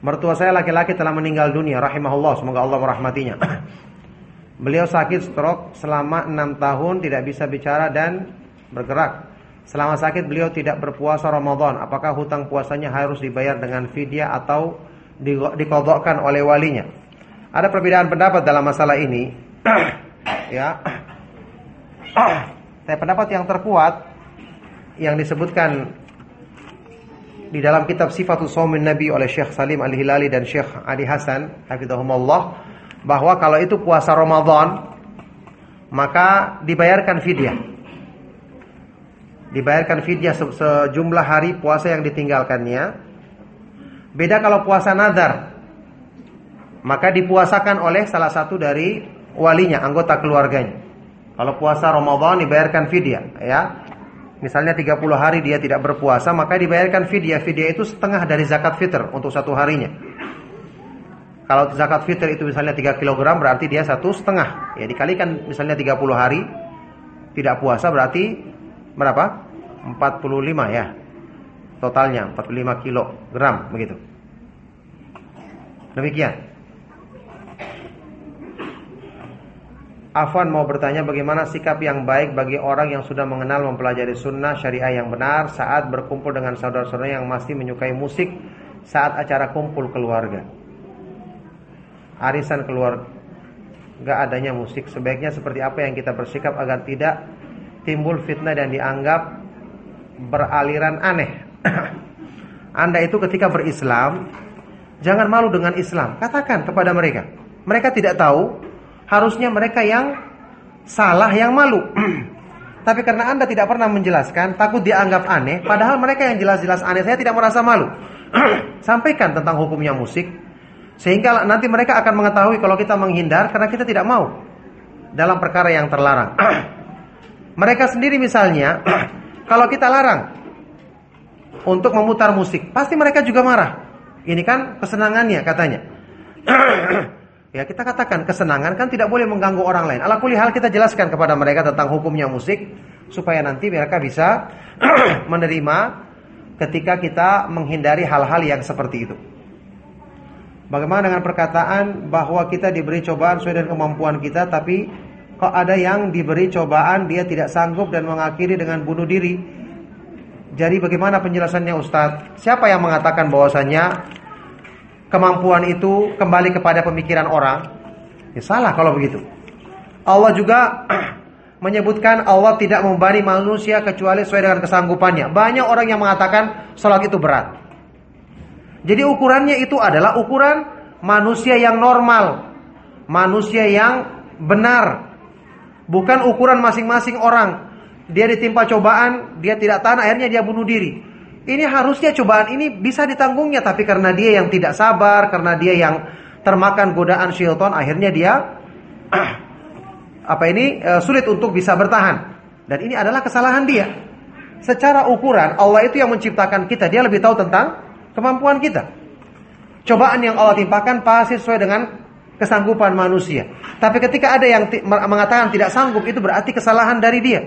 mertua saya laki-laki telah meninggal dunia, rahimahullah, semoga Allah merahmatinya. Beliau sakit stroke selama enam tahun, tidak bisa bicara dan bergerak. Selama sakit beliau tidak berpuasa Ramadan. Apakah hutang puasanya harus dibayar dengan fidyah atau dikodokkan oleh walinya? Ada perbedaan pendapat dalam masalah ini. ya. Saya pendapat yang terkuat yang disebutkan di dalam kitab Sifatul Saumin Nabi oleh Syekh Salim Al-Hilali dan Syekh Ali Hasan hafizahumullah bahwa kalau itu puasa Ramadan maka dibayarkan fidyah. Dibayarkan fidyah sejumlah hari puasa yang ditinggalkannya. Beda kalau puasa nadar maka dipuasakan oleh salah satu dari walinya, anggota keluarganya. Kalau puasa Ramadan dibayarkan fidyah, ya. Misalnya 30 hari dia tidak berpuasa, maka dibayarkan fidyah. Fidyah itu setengah dari zakat fitr untuk satu harinya. Kalau zakat fitr itu misalnya 3 kg berarti dia satu setengah. Ya dikalikan misalnya 30 hari tidak puasa berarti berapa? 45 ya. Totalnya 45 kilogram begitu. Demikian. Afwan mau bertanya bagaimana sikap yang baik bagi orang yang sudah mengenal mempelajari sunnah syariah yang benar saat berkumpul dengan saudara-saudara yang masih menyukai musik saat acara kumpul keluarga. Arisan keluarga adanya musik sebaiknya seperti apa yang kita bersikap agar tidak timbul fitnah dan dianggap beraliran aneh. Anda itu ketika berislam jangan malu dengan Islam. Katakan kepada mereka. Mereka tidak tahu harusnya mereka yang salah yang malu. Tapi karena Anda tidak pernah menjelaskan, takut dianggap aneh, padahal mereka yang jelas-jelas aneh, saya tidak merasa malu. Sampaikan tentang hukumnya musik, sehingga nanti mereka akan mengetahui kalau kita menghindar karena kita tidak mau dalam perkara yang terlarang. Mereka sendiri misalnya, kalau kita larang untuk memutar musik, pasti mereka juga marah. Ini kan kesenangannya katanya. Ya kita katakan kesenangan kan tidak boleh mengganggu orang lain. Ala hal kita jelaskan kepada mereka tentang hukumnya musik supaya nanti mereka bisa menerima ketika kita menghindari hal-hal yang seperti itu. Bagaimana dengan perkataan bahwa kita diberi cobaan sesuai dengan kemampuan kita tapi kok ada yang diberi cobaan dia tidak sanggup dan mengakhiri dengan bunuh diri. Jadi bagaimana penjelasannya Ustadz? Siapa yang mengatakan bahwasanya kemampuan itu kembali kepada pemikiran orang, ya salah kalau begitu. Allah juga menyebutkan Allah tidak membani manusia kecuali sesuai dengan kesanggupannya. Banyak orang yang mengatakan sholat itu berat. Jadi ukurannya itu adalah ukuran manusia yang normal, manusia yang benar, bukan ukuran masing-masing orang. Dia ditimpa cobaan, dia tidak tahan, akhirnya dia bunuh diri. Ini harusnya cobaan ini bisa ditanggungnya tapi karena dia yang tidak sabar, karena dia yang termakan godaan syaitan, akhirnya dia apa ini e, sulit untuk bisa bertahan. Dan ini adalah kesalahan dia. Secara ukuran Allah itu yang menciptakan kita, dia lebih tahu tentang kemampuan kita. Cobaan yang Allah timpakan pasti sesuai dengan kesanggupan manusia. Tapi ketika ada yang mengatakan tidak sanggup itu berarti kesalahan dari dia.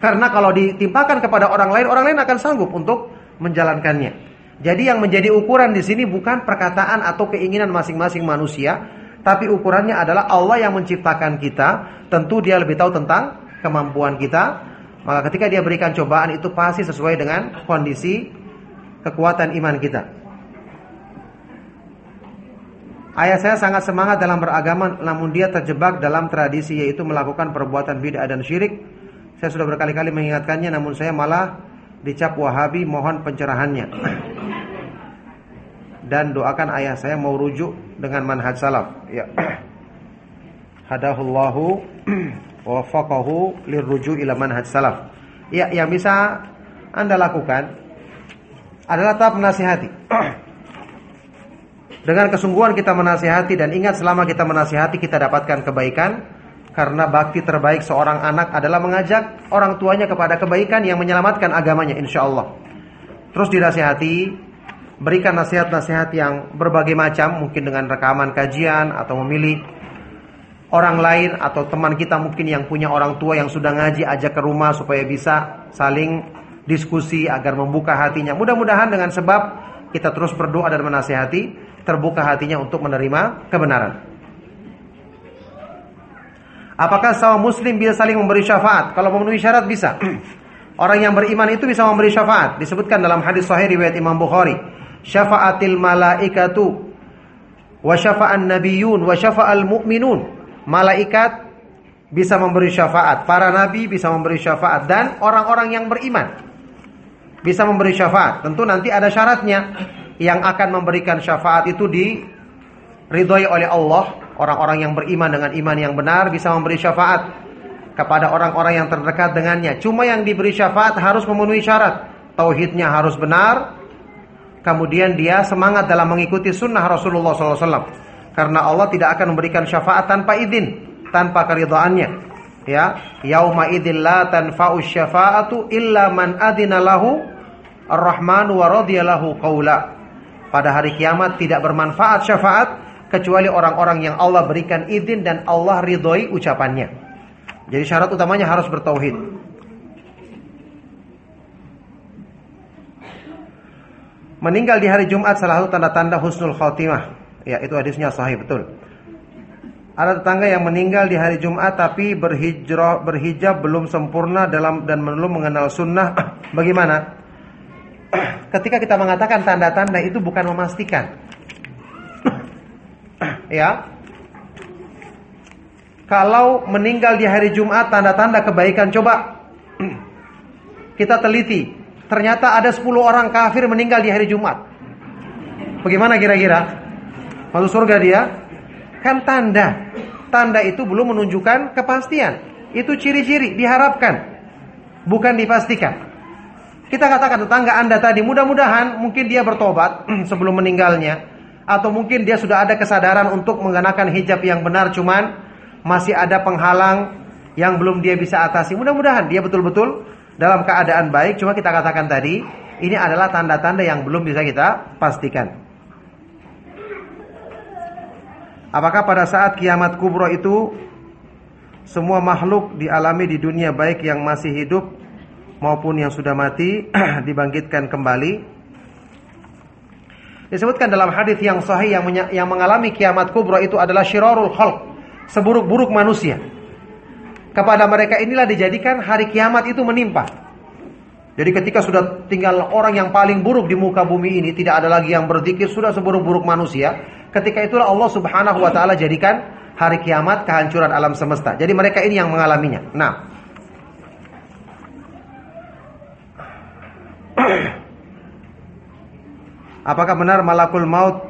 Karena kalau ditimpakan kepada orang lain, orang lain akan sanggup untuk menjalankannya. Jadi yang menjadi ukuran di sini bukan perkataan atau keinginan masing-masing manusia, tapi ukurannya adalah Allah yang menciptakan kita. Tentu dia lebih tahu tentang kemampuan kita. Maka ketika dia berikan cobaan itu pasti sesuai dengan kondisi kekuatan iman kita. Ayah saya sangat semangat dalam beragama namun dia terjebak dalam tradisi yaitu melakukan perbuatan bid'ah dan syirik saya sudah berkali-kali mengingatkannya namun saya malah dicap Wahabi mohon pencerahannya. Dan doakan ayah saya mau rujuk dengan manhaj salaf. Ya. Hadahullahu wa faqahu lirruju ila manhaj salaf. Ya, yang bisa Anda lakukan adalah tetap menasihati. Dengan kesungguhan kita menasihati dan ingat selama kita menasihati kita dapatkan kebaikan karena bakti terbaik seorang anak adalah mengajak orang tuanya kepada kebaikan yang menyelamatkan agamanya insya Allah. Terus dinasihati, berikan nasihat-nasihat yang berbagai macam, mungkin dengan rekaman kajian atau memilih orang lain atau teman kita mungkin yang punya orang tua yang sudah ngaji ajak ke rumah supaya bisa saling diskusi agar membuka hatinya. Mudah-mudahan dengan sebab kita terus berdoa dan menasihati, terbuka hatinya untuk menerima kebenaran. Apakah sama muslim bisa saling memberi syafaat? Kalau memenuhi syarat bisa. Orang yang beriman itu bisa memberi syafaat. Disebutkan dalam hadis sahih riwayat Imam Bukhari. Syafa'atil malaikatu wa syafa'an nabiyun wa syafa'al mu'minun. Malaikat bisa memberi syafaat. Para nabi bisa memberi syafaat. Dan orang-orang yang beriman bisa memberi syafaat. Tentu nanti ada syaratnya. Yang akan memberikan syafaat itu diridhoi oleh Allah Orang-orang yang beriman dengan iman yang benar bisa memberi syafaat kepada orang-orang yang terdekat dengannya. Cuma yang diberi syafaat harus memenuhi syarat. Tauhidnya harus benar. Kemudian dia semangat dalam mengikuti sunnah Rasulullah SAW. Karena Allah tidak akan memberikan syafaat tanpa izin, tanpa keridhaannya. Ya, yauma idzil la tanfa'u syafa'atu illa man adina lahu ar-rahmanu wa radiyalahu qawla. Pada hari kiamat tidak bermanfaat syafaat kecuali orang-orang yang Allah berikan izin dan Allah ridhoi ucapannya. Jadi syarat utamanya harus bertauhid. Meninggal di hari Jumat salah satu tanda-tanda husnul khotimah. Ya, itu hadisnya sahih betul. Ada tetangga yang meninggal di hari Jumat tapi berhijrah berhijab belum sempurna dalam dan belum mengenal sunnah. Bagaimana? Ketika kita mengatakan tanda-tanda itu bukan memastikan ya. Kalau meninggal di hari Jumat tanda-tanda kebaikan coba kita teliti. Ternyata ada 10 orang kafir meninggal di hari Jumat. Bagaimana kira-kira? Masuk surga dia? Kan tanda. Tanda itu belum menunjukkan kepastian. Itu ciri-ciri diharapkan, bukan dipastikan. Kita katakan tetangga Anda tadi, mudah-mudahan mungkin dia bertobat sebelum meninggalnya atau mungkin dia sudah ada kesadaran untuk mengenakan hijab yang benar cuman masih ada penghalang yang belum dia bisa atasi. Mudah-mudahan dia betul-betul dalam keadaan baik. Cuma kita katakan tadi, ini adalah tanda-tanda yang belum bisa kita pastikan. Apakah pada saat kiamat kubro itu semua makhluk dialami di dunia baik yang masih hidup maupun yang sudah mati dibangkitkan kembali? Disebutkan dalam hadis yang sahih yang, yang mengalami kiamat kubra itu adalah syirarul khalq, seburuk-buruk manusia. Kepada mereka inilah dijadikan hari kiamat itu menimpa. Jadi ketika sudah tinggal orang yang paling buruk di muka bumi ini, tidak ada lagi yang berzikir, sudah seburuk-buruk manusia. Ketika itulah Allah Subhanahu wa taala jadikan hari kiamat kehancuran alam semesta. Jadi mereka ini yang mengalaminya. Nah, Apakah benar malakul maut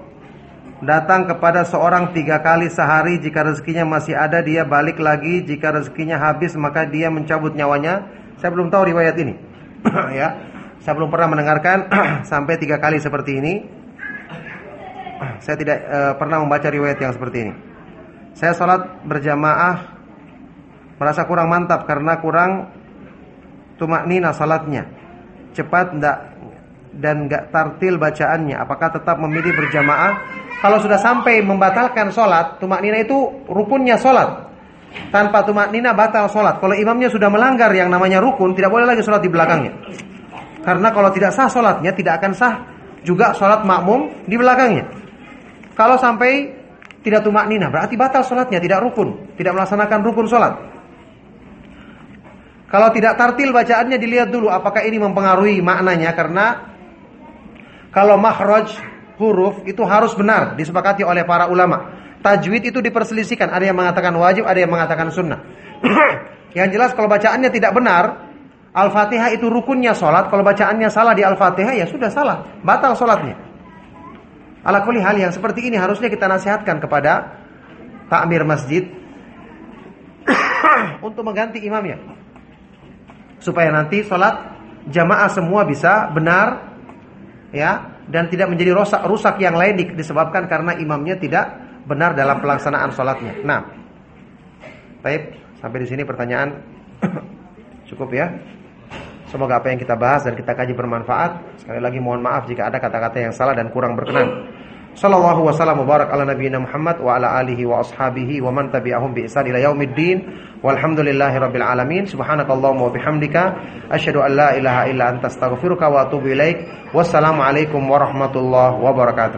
datang kepada seorang tiga kali sehari jika rezekinya masih ada dia balik lagi jika rezekinya habis maka dia mencabut nyawanya? Saya belum tahu riwayat ini. ya, saya belum pernah mendengarkan sampai tiga kali seperti ini. saya tidak uh, pernah membaca riwayat yang seperti ini. Saya sholat berjamaah merasa kurang mantap karena kurang tumak nina salatnya. Cepat tidak dan gak tartil bacaannya. Apakah tetap memilih berjamaah? Kalau sudah sampai membatalkan sholat tumak nina itu rukunnya sholat. Tanpa tumak nina batal sholat. Kalau imamnya sudah melanggar yang namanya rukun tidak boleh lagi sholat di belakangnya. Karena kalau tidak sah sholatnya tidak akan sah juga sholat makmum di belakangnya. Kalau sampai tidak tumak nina berarti batal sholatnya tidak rukun. Tidak melaksanakan rukun sholat kalau tidak tartil bacaannya dilihat dulu apakah ini mempengaruhi maknanya karena kalau makhraj huruf itu harus benar disepakati oleh para ulama. Tajwid itu diperselisihkan, ada yang mengatakan wajib, ada yang mengatakan sunnah. yang jelas kalau bacaannya tidak benar, Al-Fatihah itu rukunnya sholat. Kalau bacaannya salah di Al-Fatihah ya sudah salah, batal sholatnya. Ala kulli hal yang seperti ini harusnya kita nasihatkan kepada takmir masjid untuk mengganti imamnya. Supaya nanti sholat jamaah semua bisa benar ya dan tidak menjadi rusak rusak yang lain disebabkan karena imamnya tidak benar dalam pelaksanaan sholatnya. Nah, baik sampai di sini pertanyaan cukup ya. Semoga apa yang kita bahas dan kita kaji bermanfaat. Sekali lagi mohon maaf jika ada kata-kata yang salah dan kurang berkenan. Sallallahu wasallam mubarak ala nabiyina Muhammad wa ala alihi wa ashabihi wa man tabi'ahum bi ihsan ila yaumiddin. Walhamdulillahi rabbil alamin. Subhanakallahumma wa bihamdika asyhadu an la ilaha illa anta astaghfiruka wa atubu ilaik. Wassalamu alaikum warahmatullahi wabarakatuh.